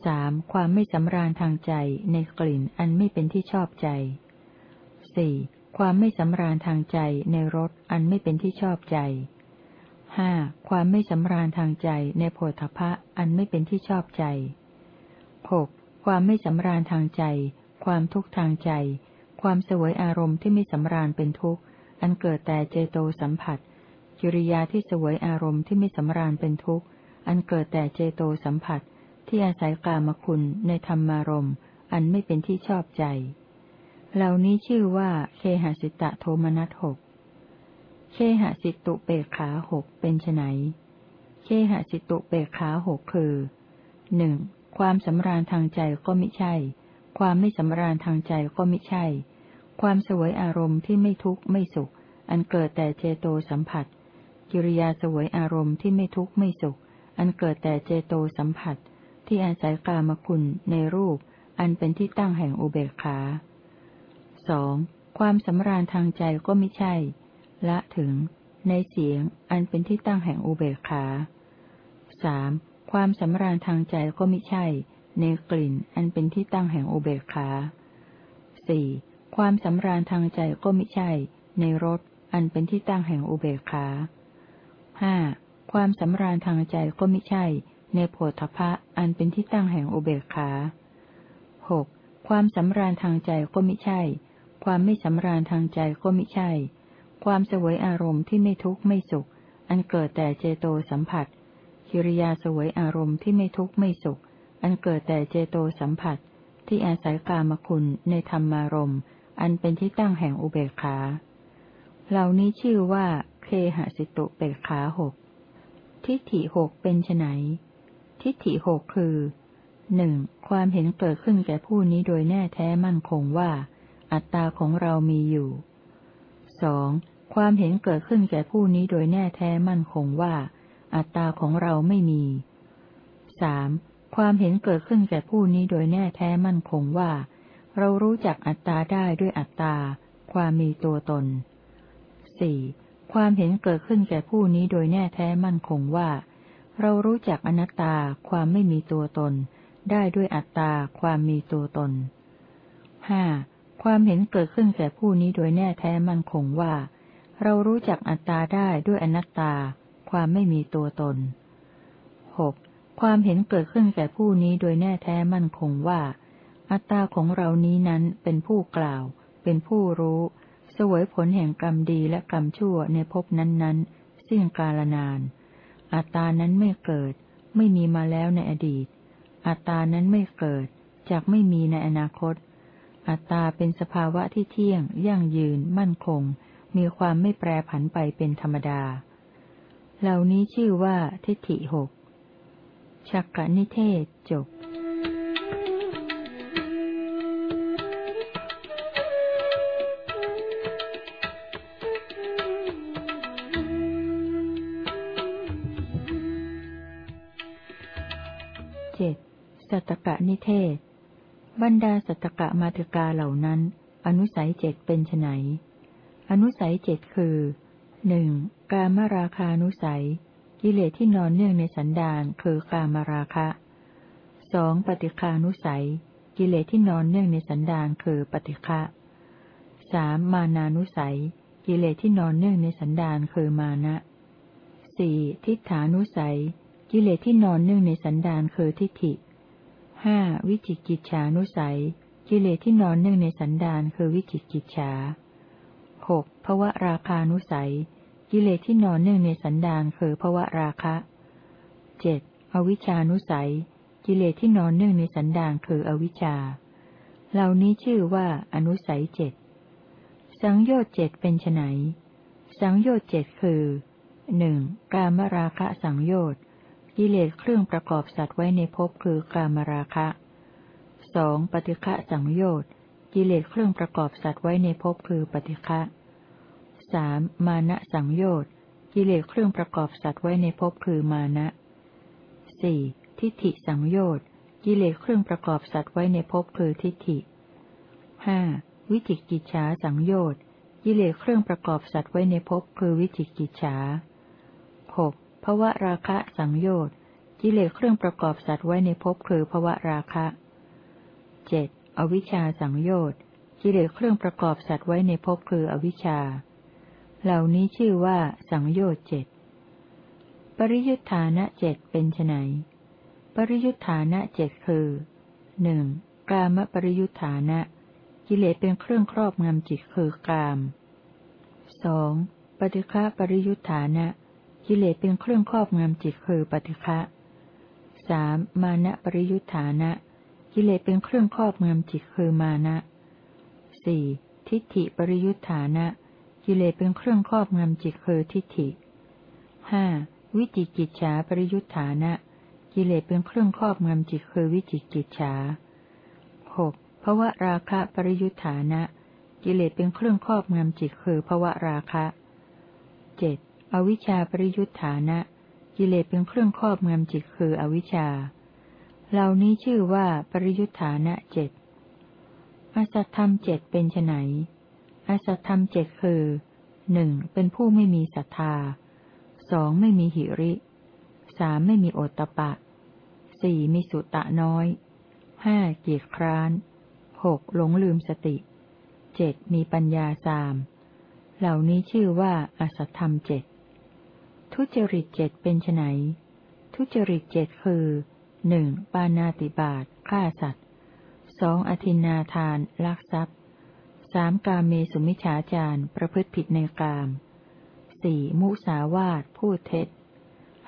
สามความไม่สำราญทางใจในกลิ่นอันไม่เป็นที่ชอบใจสี่ความไม่สำราญทางใจในรสอันไม่เป็นที่ชอบใจห้าความไม่สำราญทางใจในโพธพะอันไม่เป็นที่ชอบใจหกความไม่สำราญทางใจ ความทุกข์ทางใจ ความสวยอารมณ์ที่ไม่สำราญเป็นทุกข์ อันเกิดแต่เจโตสัมผัส กิริยาที่สวยอารมณ์ที่ไม่สำราญเป็นทุกข์ อันเกิดแต่เจโตสัมผัส ที่อาศัยกามคุณในธรรมารมณ์ อันไม่เป็นที่ชอบใจ เหล่านี้ชื่อว่าเคหสิตะโทมนัสหกเคหสิตุเปกขาหกเป็นไนเคหสิตุเปกขาหกคือหนึ่งความสำราญทางใจก็ไม่ใช่ ความไม่สำราญทางใจก็ไม่ใช่ ความสวยอารมณ์ที่ไม่ทุกข์ไม่สุข อันเกิดแต่เจโตสัมผัส กิริยาสวยอารมณ์ที่ไม่ทุกข์ไม่สุข อันเกิดแต่เจโตสัมผัส ที่อาศัยกามคุณในรูป อันเป็นที่ตั้งแห่งอุเบกขาสองความสำราญทางใจก็ไม่ใช่ ละถึง ในเสียง อันเป็นที่ตั้งแห่งอุเบกขาสามความสำราญทางใจก็ไม่ใช่ ในกลิ่น อันเป็นที่ตั้งแห่งอุเบกขาสี่ความสำราญทางใจก็ไม่ใช่ ในรสอันเป็นที่ตั้งแห่งอุเบกขา ห้าความสำราญทางใจก็ไม่ใช่ ในโพธพะอันเป็นที่ตั้งแห่งอุเบกขาหกความสำราญทางใจก็ไม่ใช่ ความไม่สำราญทางใจก็ไม่ใช่ ความสวยอารมณ์ที่ไม่ทุกข์ไม่สุข อันเกิดแต่เจโตสัมผัส กิริยาสวยอารมณ์ที่ไม่ทุกข์ไม่สุข อันเกิดแต่เจโตสัมผัส ที่อาศัยกามคุณในธรรมารมณ์ อันเป็นที่ตั้งแห่งอุเบกขา เหล่านี้ชื่อว่า เคหสิตุเปกขาหกทิฏฐิหกเป็นไนทิฏฐิหกคือหนึ่งความเห็นเกิดขึ้นแก่ผู้นี้โดยแน่แท้มั่นคงว่า อัตตาของเรามีอยู่สองความเห็นเกิดขึ้นแก่ผู้นี้โดยแน่แท้มั่นคงว่า อัตตาของเราไม่มีสามความเห็นเกิดขึ้นแก่ผู้นี้โดยแน่แท้มั่นคงว่า เรารู้จักอัตตาได้ด้วยอัตตา ความมีตัวตนสี่ ความเห็นเกิดขึ้นแก่ผู้นี้โดยแน่แท้มั่นคงว่า เรารู้จักอนัตตาความไม่มีตัวตน ได้ด้วยอัตตาความมีตัวตนห้าความเห็นเกิดขึ้นแก่ผู้นี้โดยแน่แท้มั่นคงว่า เรารู้จักอัตตาได้ด้วยอนัตตา ความไม่มีตัวตนหกความเห็นเกิดขึ้นแก่ผู้นี้โดยแน่แท้มั่นคงว่า อัตตาของเรานี้นั้นเป็นผู้กล่าว เป็นผู้รู้ สวยผลแห่งกรรมดีและกรรมชั่วในภพนั้นๆ สิ้นกาลนาน อัตตานั้นไม่เกิด ไม่มีมาแล้วในอดีต อัตตานั้นไม่เกิดจากไม่มีในอนาคต อัตตาเป็นสภาวะที่เที่ยง ยั่งยืน มั่นคง มีความไม่แปรผันไปเป็นธรรมดา เหล่านี้ชื่อว่าทิฏฐิหกชักกะนิเทศจบ นิเทศ บรรดาสัตกะมาติกาเหล่านั้น อนุสัยเจ็ดเป็นไนอนุสัยเจ็ดคือหนึ่งกามราคานุสัย กิเลสที่นอนเนื่องในสันดานคือกามราคะสองปฏิคานุสัย กิเลสที่นอนเนื่องในสันดานคือปฏิฆะสามมานานุสัย กิเลสที่นอนเนื่องในสันดานคือมานะสี่ทิฏฐานุสัย กิเลสที่นอนเนื่องในสันดานคือทิฏฐิ ห้าวิจิกิจฉานุสัย กิเลสที่นอนเนื่องในสันดานคือวิจิกิจฉาหกภวะราคานุสัย กิเลสที่นอนเนื่องในสันดานคือภวะราคะเจ็ดอวิชานุสัย กิเลสที่นอนเนื่องในสันดานคืออวิชชา เหล่านี้ชื่อว่า อนุสัยเจ็ดสังโยชน์เจ็ดเป็นไนสังโยชน์เจ็ดคือหนึ่งกามราคะสังโยชน์ กิเลสเครื่องประกอบสัตว์ไว้ในภพคือกามราคะสองปฏิฆะสังโยชน์กิเลสเครื่องประกอบสัตว์ไว้ในภพคือปฏิฆะสามมานะสังโยชน์กิเลสเครื่องประกอบสัตว์ไว้ในภพคือมานะสี่ทิฏฐิสังโยชน์กิเลสเครื่องประกอบสัตว์ไว้ในภพคือทิฏฐิห้าวิจิกิจฉาสังโยชน์กิเลสเครื่องประกอบสัตว์ไว้ในภพคือวิจิกิจฉาหก ภวะราคะสังโยชน์กิเลสเครื่องประกอบสัตว์ไว้ในภพคือภวะราคะเจ็ดอวิชชาสังโยชน์กิเลสเครื่องประกอบสัตว์ไว้ในภพคืออวิชชา เหล่านี้ชื่อว่าสังโยชน์เจ็ดปริยุทธานะเจ็ดเป็นไนปริยุทธานะเจ็ดคือหนึ่งกามปริยุทธานะ กิเลสเป็นเครื่องครอบงำจิตคือกามสองปฏิฆะปริยุทธานะ กิเลสเป็นเครื่องครอบงำจิตคือปฏิฆะสามมานะปริยุทธานะ กิเลสเป็นเครื่องครอบงำจิตคือมานะสี่ทิฏฐิปริยุทธานะ กิเลสเป็นเครื่องครอบงำจิตคือทิฏฐิห้าวิจิกิจฉาปริยุทธานะ กิเลสเป็นเครื่องครอบงำจิตคือวิจิกิจฉาหกภวะราคะปริยุทธานะ กิเลสเป็นเครื่องครอบงำจิตคือภวะราคะเจ็ด อวิชชาปริยุทธานะ กิเลสเป็นเครื่องครอบงำจิตคืออวิชชา เหล่านี้ชื่อว่าปริยุทธานะเจ็ดอสัตธรรมเจ็ดเป็นไนอสัตธรรมเจ็ดคือหนึ่งเป็นผู้ไม่มีศรัทธาสองไม่มีหิริสามไม่มีโอตตะปะสี่มีสุตะน้อยห้าเกียรคร้านหกหลงลืมสติเจ็ดมีปัญญาสาม เหล่านี้ชื่อว่าอสัตธรรมเจ็ด ทุจริตเจ็ดเป็นไนทุจริตเจ็ดคือหนึ่งปานาติบาตฆ่าสัตว์สองอธินาทาน ลักทรัพย์สามกาเมสุมิฉาจารประพฤติผิดในกามสี่มุสาวาทพูดเท็จ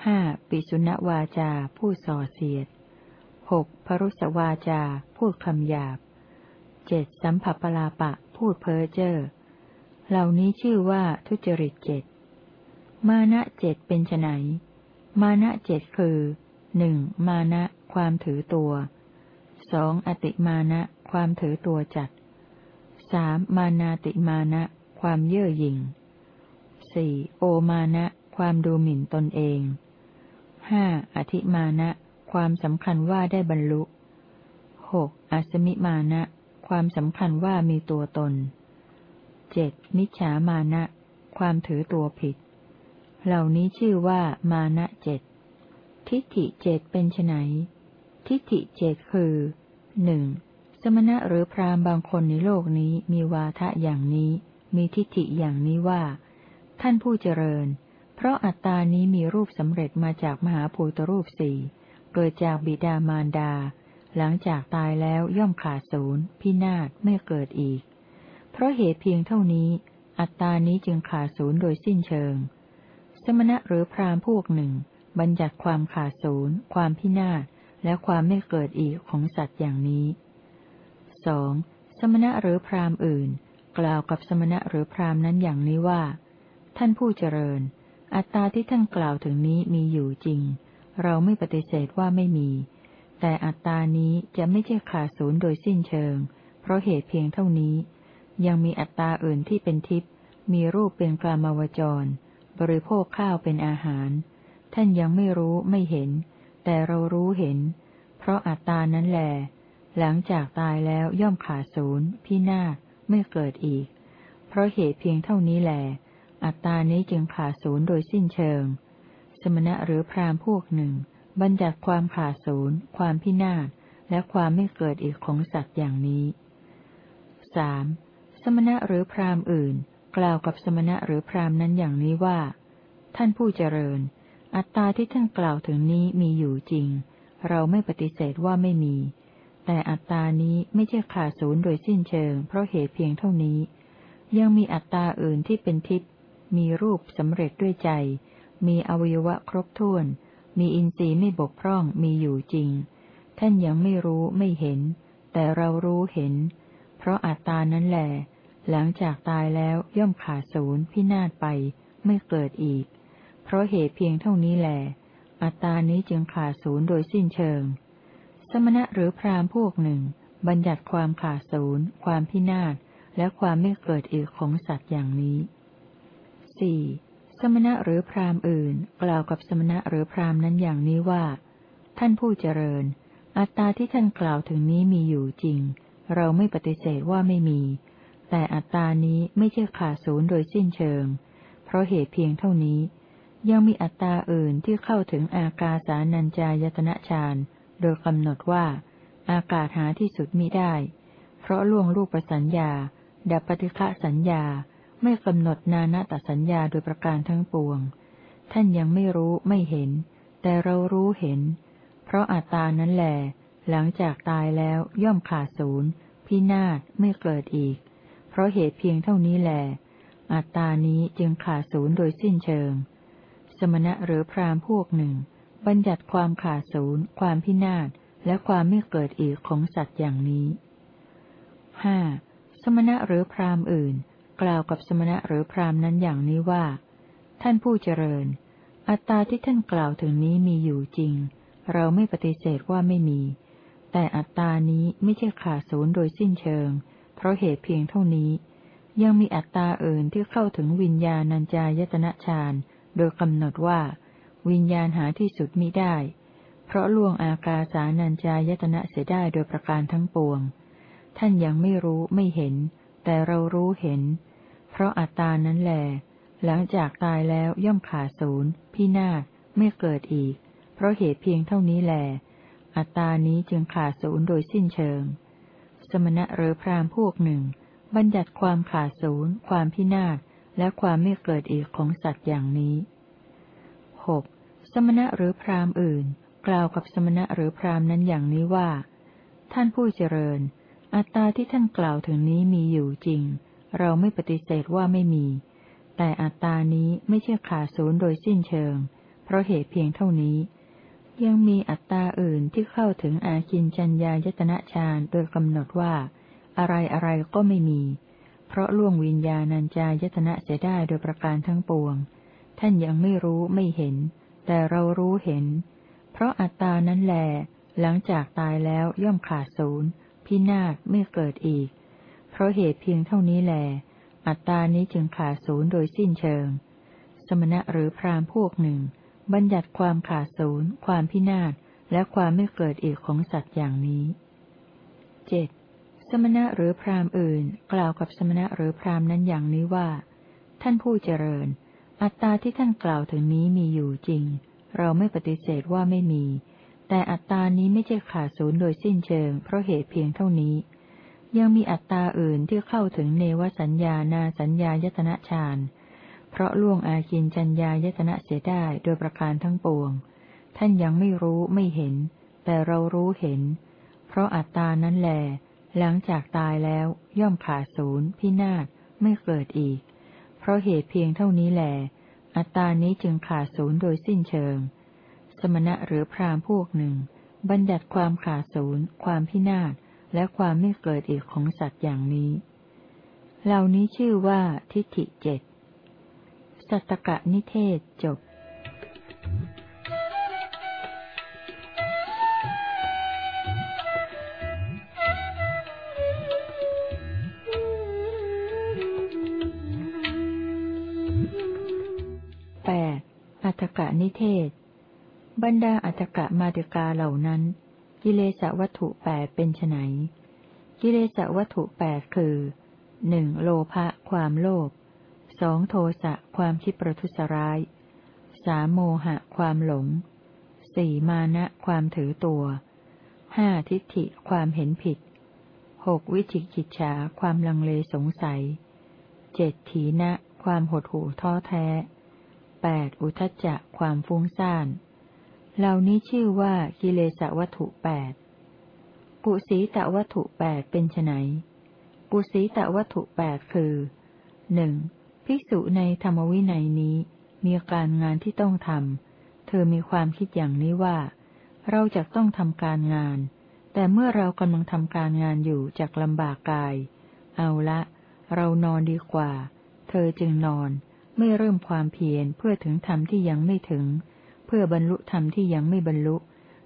ห้าปิสุณวาจาพูดส่อเสียดหกพรุสวาจาพูดคำหยาบเจ็ดสัมผัสปลาปะพูดเพ้อเจ้อเหล่านี้ชื่อว่าทุจริตเจ็ด มานะเจ็ดเป็นไนมานะเจ็ดคือหนึ่งมานะความถือตัวสองอติมานะความถือตัวจัดสามมานาติมานะความเย่อหยิ่งสี่โอมานะความดูหมิ่นตนเองห้าอธิมานะความสำคัญว่าได้บรรลุหกอสมิมานะความสำคัญว่ามีตัวตนเจ็ดมิจฉามานะความถือตัวผิด เหล่านี้ชื่อว่ามานะเจ็ดทิฏฐิเจตเป็นไนทิฏฐิเจตคือหนึ่งสมณะหรือพราหมณ์บางคนในโลกนี้มีวาทะอย่างนี้ มีทิฏฐิอย่างนี้ว่า ท่านผู้เจริญ เพราะอัตตานี้มีรูปสำเร็จมาจากมหาภูตรูปสี่เกิดจากบิดามารดา หลังจากตายแล้วย่อมขาดศูนย์พินาศไม่เกิดอีก เพราะเหตุเพียงเท่านี้ อัตตานี้จึงขาดศูนย์โดยสิ้นเชิง สมณะหรือพราหมณ์พวกหนึ่ง บัญญัติความขาดศูนย์ ความพินาศ และความไม่เกิดอีกของสัตว์อย่างนี้สองสมณะหรือพราหมณ์อื่น กล่าวกับสมณะหรือพราหมณ์นั้นอย่างนี้ว่า ท่านผู้เจริญ อัตตาที่ท่านกล่าวถึงนี้มีอยู่จริง เราไม่ปฏิเสธว่าไม่มี แต่อัตตานี้จะไม่ใช่ขาดศูนย์โดยสิ้นเชิง เพราะเหตุเพียงเท่านี้ ยังมีอัตตาอื่นที่เป็นทิพย์มีรูปเป็นกลามาวจร บริโภคข้าวเป็นอาหาร ท่านยังไม่รู้ไม่เห็น แต่เรารู้เห็น เพราะอัตตานั้นแหลหลังจากตายแล้วย่อมขาดศูนย์พินาศไม่เกิดอีก เพราะเหตุเพียงเท่านี้แหลอัตตานี้จึงขาดศูนย์โดยสิ้นเชิง สมณะหรือพรามพวกหนึ่ง บัญญัติความขาดศูนย์ความพินาศและความไม่เกิดอีกของสัตว์อย่างนี้สสมณะหรือพรามอื่น กล่าวกับสมณะหรือพรามนั้นอย่างนี้ว่า ท่านผู้เจริญ อัตตาที่ท่านกล่าวถึงนี้มีอยู่จริง เราไม่ปฏิเสธว่าไม่มี แต่อัตตานี้ไม่ใช่ขาดศูนย์โดยสิ้นเชิง เพราะเหตุเพียงเท่านี้ ยังมีอัตตาอื่นที่เป็นทิพย์มีรูปสำเร็จด้วยใจ มีอวัยวะครบถ้วน มีอินทรีย์ไม่บกพร่องมีอยู่จริง ท่านยังไม่รู้ไม่เห็น แต่เรารู้เห็น เพราะอัตตานั้นแหละ หลังจากตายแล้วย่อมขาดศูนย์พินาศไป ไม่เกิดอีก เพราะเหตุเพียงเท่านี้แหลอัตตานี้จึงขาดศูนย์โดยสิ้นเชิง สมณะหรือพราหมณ์พวกหนึ่ง บัญญัติความขาดศูนย์ ความพินาศ และความไม่เกิดอีกของสัตว์อย่างนี้สี่สมณะหรือพราหมณ์อื่น กล่าวกับสมณะหรือพราหมณ์นั้นอย่างนี้ว่า ท่านผู้เจริญ อัตตาที่ท่านกล่าวถึงนี้มีอยู่จริง เราไม่ปฏิเสธว่าไม่มี แต่อัตตานี้ไม่ใช่ขาดศูนย์โดยสิ้นเชิง เพราะเหตุเพียงเท่านี้ ยังมีอัตตาอื่นที่เข้าถึงอากาสานัญจายตนะฌานโดยกำหนดว่า อากาศหาที่สุดมิได้ เพราะล่วงรูกประสัญญา ดับปฏิฆะสัญญาไม่กำหนดนานาตสัญญาโดยประการทั้งปวง ท่านยังไม่รู้ไม่เห็น แต่เรารู้เห็น เพราะอาตานั้นแหลหลังจากตายแล้วย่อมขาดศูนย์พินาศไม่เกิดอีก เพราะเหตุเพียงเท่านี้แหลอัตตานี้จึงขาดศูนย์โดยสิ้นเชิง สมณะหรือพรามพวกหนึ่ง บัญญัติความขาดศูนย์ ความพินาศ และความไม่เกิดอีกของสัตว์อย่างนี้ห้าสมณะหรือพราหมณ์อื่น กล่าวกับสมณะหรือพราหมณ์นั้นอย่างนี้ว่า ท่านผู้เจริญ อัตตาที่ท่านกล่าวถึงนี้มีอยู่จริง เราไม่ปฏิเสธว่าไม่มี แต่อัตตานี้ไม่ใช่ขาดศูนย์โดยสิ้นเชิง เพราะเหตุเพียงเท่านี้ ยังมีอัตตาอื่นที่เข้าถึงวิญญาณัญจายตนะฌานโดยกำหนดว่า วิญญาณหาที่สุดมิได้ เพราะล่วงอากาสานัญจายตนะเสียได้โดยประการทั้งปวง ท่านยังไม่รู้ไม่เห็น แต่เรารู้เห็น เพราะอัตตานั้นแหลหลังจากตายแล้วย่อมขาดศูนย์พินาศไม่เกิดอีก เพราะเหตุเพียงเท่านี้แหลอัตตานี้จึงขาดศูนย์โดยสิ้นเชิง สมณะหรือพรามพวกหนึ่ง บัญญัติความขาดศูนย์ ความพินาศ และความไม่เกิดอีกของสัตว์อย่างนี้หกสมณะหรือพราหมณ์อื่น กล่าวกับสมณะหรือพราหมณ์นั้นอย่างนี้ว่า ท่านผู้เจริญ อัตตาที่ท่านกล่าวถึงนี้มีอยู่จริง เราไม่ปฏิเสธว่าไม่มี แต่อัตตานี้ไม่ใช่ขาดศูนย์โดยสิ้นเชิง เพราะเหตุเพียงเท่านี้ ยังมีอัตตาอื่นที่เข้าถึงอาคินจัญญายตนะฌานโดยกำหนดว่า อะไรอะไรก็ไม่มี เพราะล่วงวิญญาณัญจายตนะเสียได้โดยประการทั้งปวง ท่านยังไม่รู้ไม่เห็น แต่เรารู้เห็น เพราะอัตตานั้นแหลหลังจากตายแล้วย่อมขาดศูนย์พินาศไม่เกิดอีก เพราะเหตุเพียงเท่านี้แหลอัตตานี้จึงขาดศูนย์โดยสิ้นเชิง สมณะหรือพรามพวกหนึ่ง บัญญัติความขาดศูนย์ ความพินาศ และความไม่เกิดอีกของสัตว์อย่างนี้เจ็ดสมณะหรือพรามอื่น กล่าวกับสมณะหรือพรามนั้นอย่างนี้ว่า ท่านผู้เจริญ อัตตาที่ท่านกล่าวถึงนี้มีอยู่จริง เราไม่ปฏิเสธว่าไม่มี แต่อัตตานี้ไม่ใช่ขาดศูนย์โดยสิ้นเชิง เพราะเหตุเพียงเท่านี้ ยังมีอัตตาอื่นที่เข้าถึงเนวสัญญานาสัญญายตนะฌาน เพราะล่วงอาคินจัญญายตนะเสียได้โดยประการทั้งปวง ท่านยังไม่รู้ไม่เห็น แต่เรารู้เห็น เพราะอัตตานั้นแหลหลังจากตายแล้วย่อมขาดศูนย์พินาศไม่เกิดอีก เพราะเหตุเพียงเท่านี้แหลอัตตานี้จึงขาดศูนย์โดยสิ้นเชิง สมณะหรือพรามพวกหนึ่ง บัญญัติความขาดศูนย์ ความพินาศและความไม่เกิดอีกของสัตว์อย่างนี้ เหล่านี้ชื่อว่าทิฏฐิเจ็ด สัตตกะนิเทศจบแปดอัตกะนิเทศ บรรดาอัตกะมาติกาเหล่านั้น กิเลสวัตถุแปดเป็นไนกิเลสวัตถุแปดคือหนึ่งโลภะความโลภ สองโทสะความคิดประทุษร้ายสามโมหะ ความหลงสี่มานะ ความถือตัวห้าทิฏฐิ ความเห็นผิดหกวิจิกิจฉา ความลังเลสงสัยเจ็ดถีนะ ความหดหู่ท้อแท้แปดอุทจจะ ความฟุ้งซ่าน เหล่านี้ชื่อว่ากิเลสวัตถุแปดปุสีตวัตถุแปดเป็นไนปุสีตวัตถุแปดคือหนึ่ง ภิกษุในธรรมวินัยนี้ มีการงานที่ต้องทำ เธอมีความคิดอย่างนี้ว่า เราจะต้องทำการงาน แต่เมื่อเรากำลังทำการงานอยู่จากลำบากกาย เอาละ เรานอนดีกว่า เธอจึงนอน ไม่เริ่มความเพียรเพื่อถึงธรรมที่ยังไม่ถึง เพื่อบรรลุธรรมที่ยังไม่บรรลุ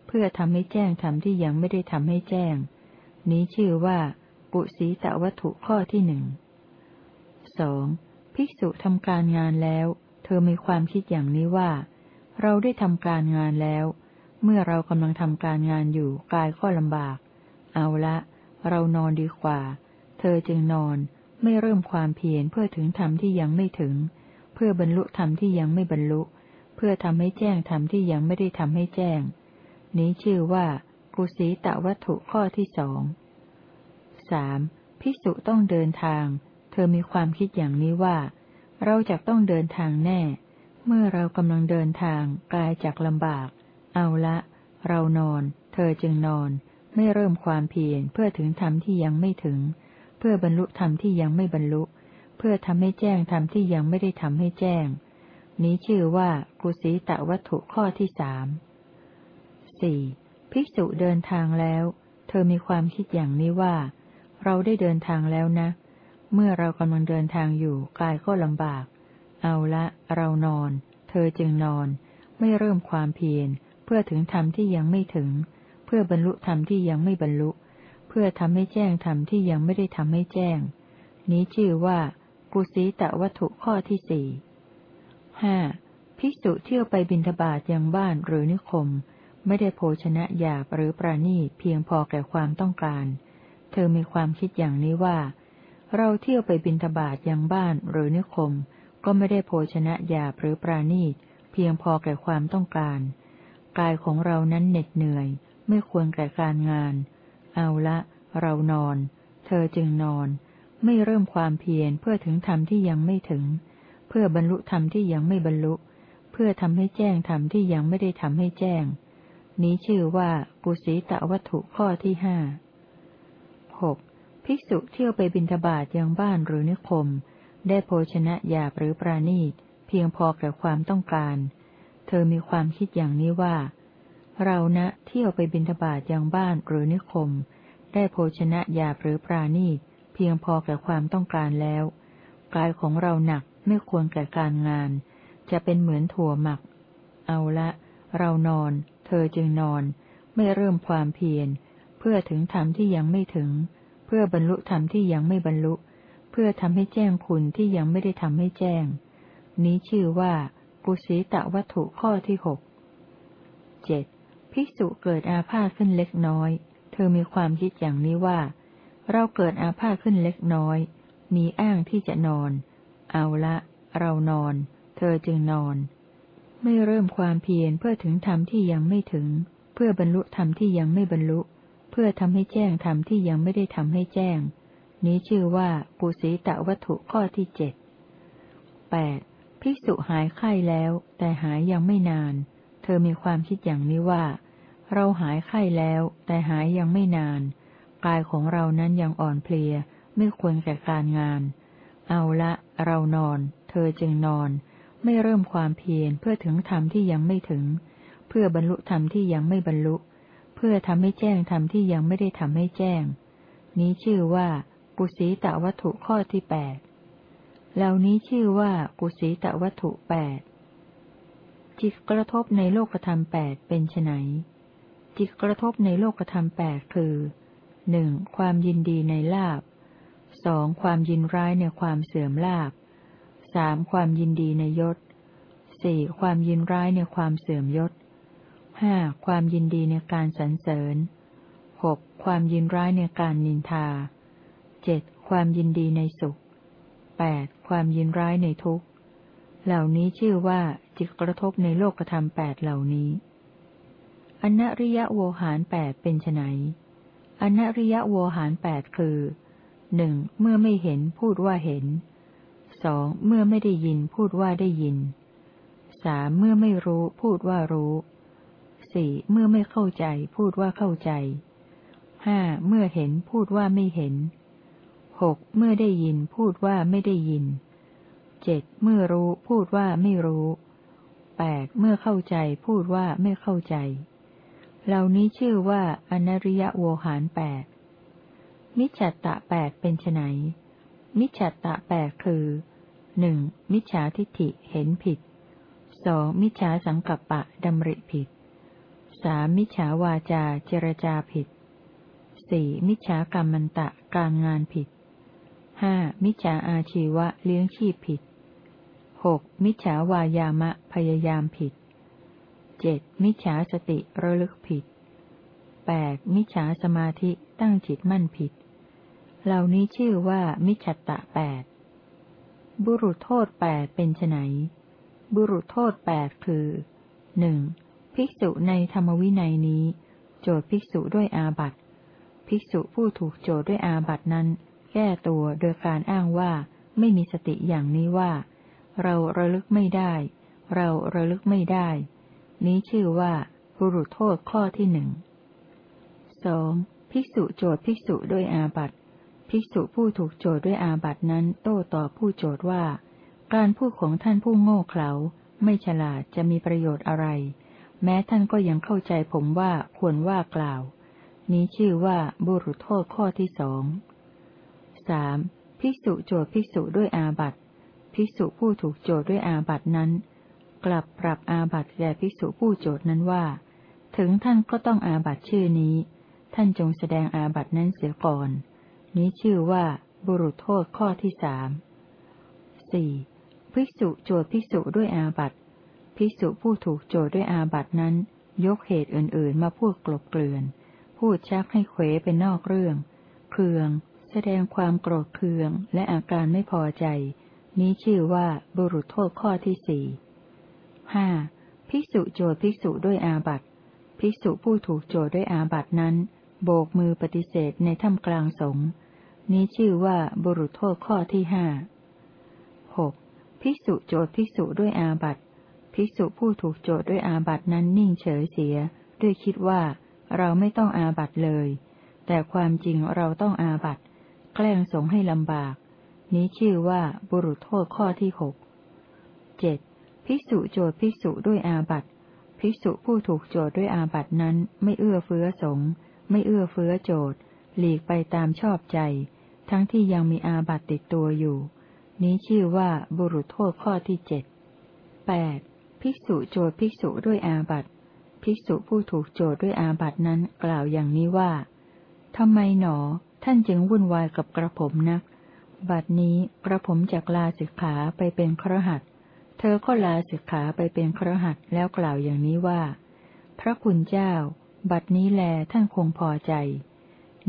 เพื่อทำให้แจ้งธรรมที่ยังไม่ได้ทำให้แจ้ง นี้ชื่อว่า ปุสีตวัตถุข้อที่หนึ่งสอง ภิกษุทำการงานแล้ว เธอมีความคิดอย่างนี้ว่า เราได้ทำการงานแล้ว เมื่อเรากำลังทำการงานอยู่กายก็ลำบาก เอาละ เรานอนดีกว่า เธอจึงนอนไม่เริ่มความเพียรเพื่อถึงธรรมที่ยังไม่ถึง เพื่อบรรลุธรรมที่ยังไม่บรรลุ เพื่อทำให้แจ้งธรรมที่ยังไม่ได้ทำให้แจ้ง นี้ชื่อว่ากุศีตวัตถุข้อที่สองสามภิกษุต้องเดินทาง เธอมีความคิดอย่างนี้ว่า เราจะต้องเดินทางแน่ เมื่อเรากำลังเดินทางกายจากลำบาก เอาละ เรานอน เธอจึงนอน ไม่เริ่มความเพียรเพื่อถึงธรรมที่ยังไม่ถึง เพื่อบรรลุธรรมที่ยังไม่บรรลุ เพื่อทำให้แจ้งธรรมที่ยังไม่ได้ทำให้แจ้ง นี้ชื่อว่ากุศีตะวัตถุข้อที่สามสี่ภิกษุเดินทางแล้ว เธอมีความคิดอย่างนี้ว่า เราได้เดินทางแล้วนะ เมื่อเรากำลังเดินทางอยู่กายก็ลำบาก เอาละ เรานอน เธอจึงนอน ไม่เริ่มความเพียร เพื่อถึงธรรมที่ยังไม่ถึง เพื่อบรรลุธรรมที่ยังไม่บรรลุ เพื่อทำให้แจ้งธรรมที่ยังไม่ได้ทำให้แจ้ง นี้ชื่อว่า กุศีตะวัตถุข้อที่สี่ห้าภิกษุเที่ยวไปบินทบาทยังบ้านหรือนิคม ไม่ได้โภชนะหยาบหรือปราณีเพียงพอแก่ความต้องการ เธอมีความคิดอย่างนี้ว่า เราเที่ยวไปบินทบาทยังบ้านหรือนิคม ก็ไม่ได้โภชนะยาหรือปราณีตเพียงพอแก่ความต้องการ กายของเรานั้นเหน็ดเหนื่อย ไม่ควรแก่การงาน เอาละ เรานอน เธอจึงนอน ไม่เริ่มความเพียรเพื่อถึงธรรมที่ยังไม่ถึง เพื่อบรรลุธรรมที่ยังไม่บรรลุ เพื่อทำให้แจ้งธรรมที่ยังไม่ได้ทำให้แจ้ง นี้ชื่อว่า ปุสีตะวัตถุข้อที่ห้าหก ภิกษุเที่ยวไปบินทบาทยังบ้านหรือนิคม ได้โภชนะยาหรือปราณีตเพียงพอแก่ความต้องการ เธอมีความคิดอย่างนี้ว่า เรานะเที่ยวไปบินทบาทยังบ้านหรือนิคม ได้โภชนะยาหรือปราณีตเพียงพอแก่ความต้องการแล้วกายของเราหนักไม่ควรแก่การงาน จะเป็นเหมือนถั่วหมัก เอาละ เรานอน เธอจึงนอน ไม่เริ่มความเพียร เพื่อถึงธรรมที่ยังไม่ถึง เพื่อบรรลุธรรมที่ยังไม่บรรลุ เพื่อทำให้แจ้งคุณที่ยังไม่ได้ทำให้แจ้ง นี้ชื่อว่าปุสีตะวัตถุข้อที่หกเจ็ดภิกษุเกิดอาพาธขึ้นเล็กน้อย เธอมีความคิดอย่างนี้ว่า เราเกิดอาพาธขึ้นเล็กน้อย มีอ้างที่จะนอน เอาละ เรานอน เธอจึงนอน ไม่เริ่มความเพียรเพื่อถึงธรรมที่ยังไม่ถึง เพื่อบรรลุธรรมที่ยังไม่บรรลุ เพื่อทำให้แจ้งธรรมที่ยังไม่ได้ทำให้แจ้ง นี้ชื่อว่าปุสีตะวัตถุข้อที่เจ็ดแปดภิกษุหายไข้แล้ว แต่หายยังไม่นาน เธอมีความคิดอย่างนี้ว่า เราหายไข้แล้ว แต่หายยังไม่นาน กายของเรานั้นยังอ่อนเพลีย ไม่ควรแก่การงาน เอาละ เรานอน เธอจึงนอน ไม่เริ่มความเพียรเพื่อถึงธรรมที่ยังไม่ถึง เพื่อบรรลุธรรมที่ยังไม่บรรลุเพื่อทำให้แจ้งธรรมที่ยังไม่ได้ทำให้แจ้ง นี้ชื่อว่ากุสีตวัตถุข้อที่แปดเหล่านี้ชื่อว่ากุสีตวัตถุแปดจิตกระทบในโลกธรรมแปดเป็นไนจิตกระทบในโลกธรรมแปดคือหนึ่งความยินดีในลาบสองความยินร้ายในความเสื่อมลาบสามความยินดีในยศสี่ความยินร้ายในความเสื่อมยศ ห้าความยินดีในการสรรเสริญหกความยินร้ายในการนินทาเจ็ดความยินดีในสุขแปดความยินร้ายในทุกข์ เหล่านี้ชื่อว่าจิตกระทบในโลกธรรมแปดเหล่านี้อนริยโวหารแปดเป็นไนอนริยโวหารแปดคือหนึ่งเมื่อไม่เห็นพูดว่าเห็นสองเมื่อไม่ได้ยินพูดว่าได้ยินสามเมื่อไม่รู้พูดว่ารู้ สี่เมื่อไม่เข้าใจพูดว่าเข้าใจห้าเมื่อเห็นพูดว่าไม่เห็นหกเมื่อได้ยินพูดว่าไม่ได้ยินเจ็ดเมื่อรู้พูดว่าไม่รู้แปดเมื่อเข้าใจพูดว่าไม่เข้าใจ เหล่านี้ชื่อว่าอนริยโวหารแปดมิจฉตะแปดเป็นไนมิจฉตะแปดคือหนึ่งมิจฉาทิฏฐิเห็นผิดสองมิจฉาสังกัปปะดำริผิด สามมิจฉาวาจาเจรจาผิดสี่มิจฉากรรมันตะการงานผิดห้ามิจฉาอาชีวะเลี้ยงชีพผิดหกมิจฉาวายามะพยายามผิดเจ็ดมิจฉาสติระลึกผิดแปดมิจฉาสมาธิตั้งจิตมั่นผิด เหล่านี้ชื่อว่ามิจฉตะแปดบุรุษโทษแปดเป็นไนบุรุษโทษแปดคือหนึ่ง ภิกษุในธรรมวินัยนี้ โจทย์ภิกษุด้วยอาบัติภิกษุผู้ถูกโจทย์ด้วยอาบัตินั้น แก้ตัวโดยการอ้างว่า ไม่มีสติอย่างนี้ว่า เราระลึกไม่ได้ เราระลึกไม่ได้ นี้ชื่อว่าบุรุษโทษข้อที่หนึ่งสองภิกษุโจทย์ภิกษุด้วยอาบัติภิกษุผู้ถูกโจทย์ด้วยอาบัตินั้น โต้ตอบผู้โจทย์ว่า การพูดของท่านผู้โง่เขลาไม่ฉลาดจะมีประโยชน์อะไร แม้ท่านก็ยังเข้าใจผมว่าควรว่ากล่าว นี้ชื่อว่าบุรุษโทษข้อที่สองสามภิกษุโจทย์ภิกษุด้วยอาบัติภิกษุผู้ถูกโจทย์ด้วยอาบัตินั้น กลับปรับอาบัติแก่ภิกษุผู้โจทย์นั้นว่า ถึงท่านก็ต้องอาบัติชื่อนี้ ท่านจงแสดงอาบัตินั้นเสียก่อน นี้ชื่อว่าบุรุษโทษข้อที่สามสี่ภิกษุโจทย์ภิกษุด้วยอาบัติ ภิกษุผู้ถูกโจทย์ด้วยอาบัตินั้น ยกเหตุอื่นๆ มาพูดกลบเกลื่อน พูดชักให้เขวเป็นนอกเรื่อง เคือง แสดงความโกรธเคืองและอาการไม่พอใจ นี้ชื่อว่าบุรุษโทษข้อที่สี่ห้าภิกษุโจทภิกษุด้วยอาบัติภิกษุผู้ถูกโจทด้วยอาบัตินั้น โบกมือปฏิเสธในถ้ำกลางสงฆ์นี้ชื่อว่าบุรุษโทษข้อที่ห้าหกภิกษุโจทภิกษุด้วยอาบัติ ภิกษุผู้ถูกโจทย์ด้วยอาบัตินั้นนิ่งเฉยเสีย ด้วยคิดว่า เราไม่ต้องอาบัตเลย แต่ความจริงเราต้องอาบัตแกล้งสงให้ลำบาก นี้ชื่อว่าบุรุษโทษข้อที่หกเจ็ดภิกษุโจทย์ภิกษุด้วยอาบัตภิกษุผู้ถูกโจทย์ด้วยอาบัตนั้น ไม่เอื้อเฟื้อสงไม่เอื้อเฟื้อโจทย์ หลีกไปตามชอบใจ ทั้งที่ยังมีอาบัตติดตัวอยู่ นี้ชื่อว่าบุรุษโทษข้อที่เจ็ดแปด ภิกษุโจทภิกษุด้วยอาบัตภิกษุผู้ถูกโจทย์ด้วยอาบัตินั้นกล่าวอย่างนี้ว่าทำไมหนอ ท่านจึงวุ่นวายกับกระผมนัก บัดนี้กระผมจากลาสิกขาไปเป็นครหัสเธอก็ลาสิกขาไปเป็นครหัสแล้วกล่าวอย่างนี้ว่า พระคุณเจ้า บัดนี้แลท่านคงพอใจ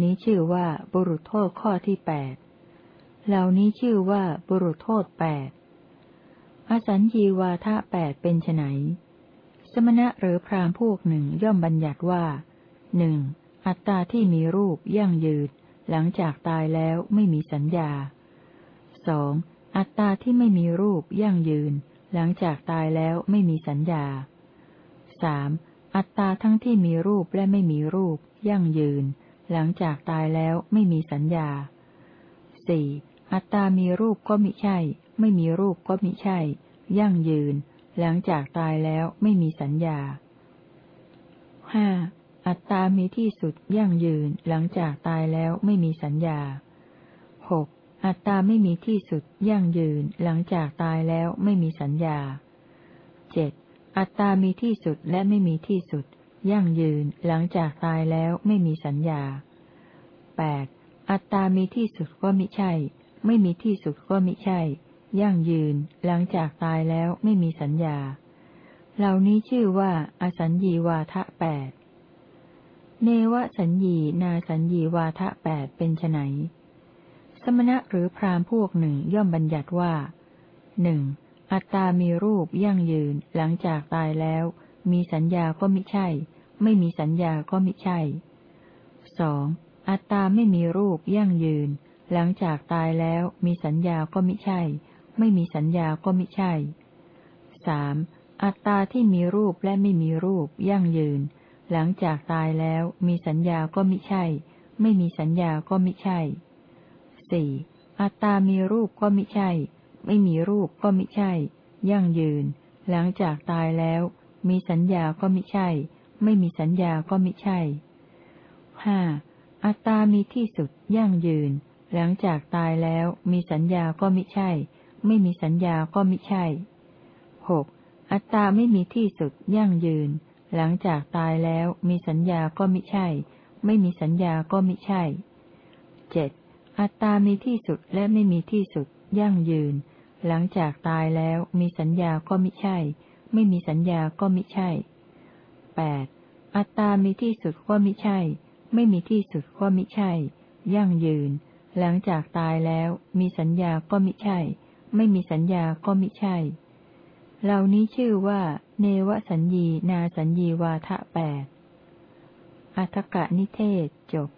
นี้ชื่อว่าบุรุษโทษข้อที่แปดเหล่านี้ชื่อว่าบุรุษโทษแปด อสัญญีวาทะแปดเป็นไนสมณะหรือพรามพวกหนึ่งย่อมบัญญัติว่าหนึ่งอัตตาที่มีรูปยั่งยืนหลังจากตายแล้วไม่มีสัญญาสองอัตตาที่ไม่มีรูปยั่งยืน หลังจากตายแล้วไม่มีสัญญาสามอัตตาทั้งที่มีรูปและไม่มีรูป ยั่งยืน หลังจากตายแล้วไม่มีสัญญาสี่อัตตามีรูปก็มิใช่ ไม่มีรูปก็มิใช่ ยั่งยืน หลังจากตายแล้วไม่มีสัญญาห้าอัตตามีที่สุดยั่งยืน หลังจากตายแล้วไม่มีสัญญาหกอัตตาไม่มีที่สุดยั่งยืน หลังจากตายแล้วไม่มีสัญญาเจ็ดอัตตามีที่สุดและไม่มีที่สุด ยั่งยืน หลังจากตายแล้วไม่มีสัญญาแปดอัตตามีที่สุดก็มิใช่ ไม่มีที่สุดก็มิใช่ ยั่งยืน หลังจากตายแล้วไม่มีสัญญา เหล่านี้ชื่อว่า อสัญญีวาทะแปด เนวสัญญีนาสัญญีวาทะแปดเป็นไนสมณะหรือพรามพวกหนึ่งย่อมบัญญัติว่าหนึ่งอัตตามีรูปยั่งยืน หลังจากตายแล้ว มีสัญญาก็มิใช่ ไม่มีสัญญาก็มิใช่สองอัตตาไม่มีรูปยั่งยืน หลังจากตายแล้วมีสัญญาก็มิใช่ ไม่มีสัญญาก็มิใช่สามอัตตาที่มีรูปและไม่มีรูปยั่งยืน หลังจากตายแล้วมีสัญญาก็มิใช่ ไม่มีสัญญาก็มิใช่สี่อัตตามีรูปก็มิใช่ ไม่มีรูปก็มิใช่ ยั่งยืน หลังจากตายแล้ว มีสัญญาก็มิใช่ ไม่มีสัญญาก็มิใช่ห้าอัตตามีที่สุดยั่งยืน หลังจากตายแล้วมีสัญญาก็มิใช่ ไม่มีสัญญาก็มิใช่หกอัตตาไม่มีที่สุดยั่งยืน หลังจากตายแล้วมีสัญญาก็มิใช่ ไม่มีสัญญาก็มิใช่เจ็ดอัตตามีที่สุดและไม่มีที่สุด ยั่งยืน หลังจากตายแล้วมีสัญญาก็มิใช่ ไม่มีสัญญาก็มิใช่แปดอัตตามีที่สุดก็มิใช่ ไม่มีที่สุดก็มิใช่ ยั่งยืน หลังจากตายแล้วมีสัญญาก็มิใช่ ไม่มีสัญญาก็มิใช่ เหล่านี้ชื่อว่า เนวสัญญีนาสัญญีวาทะแปดอัฏกะนิเทศจบ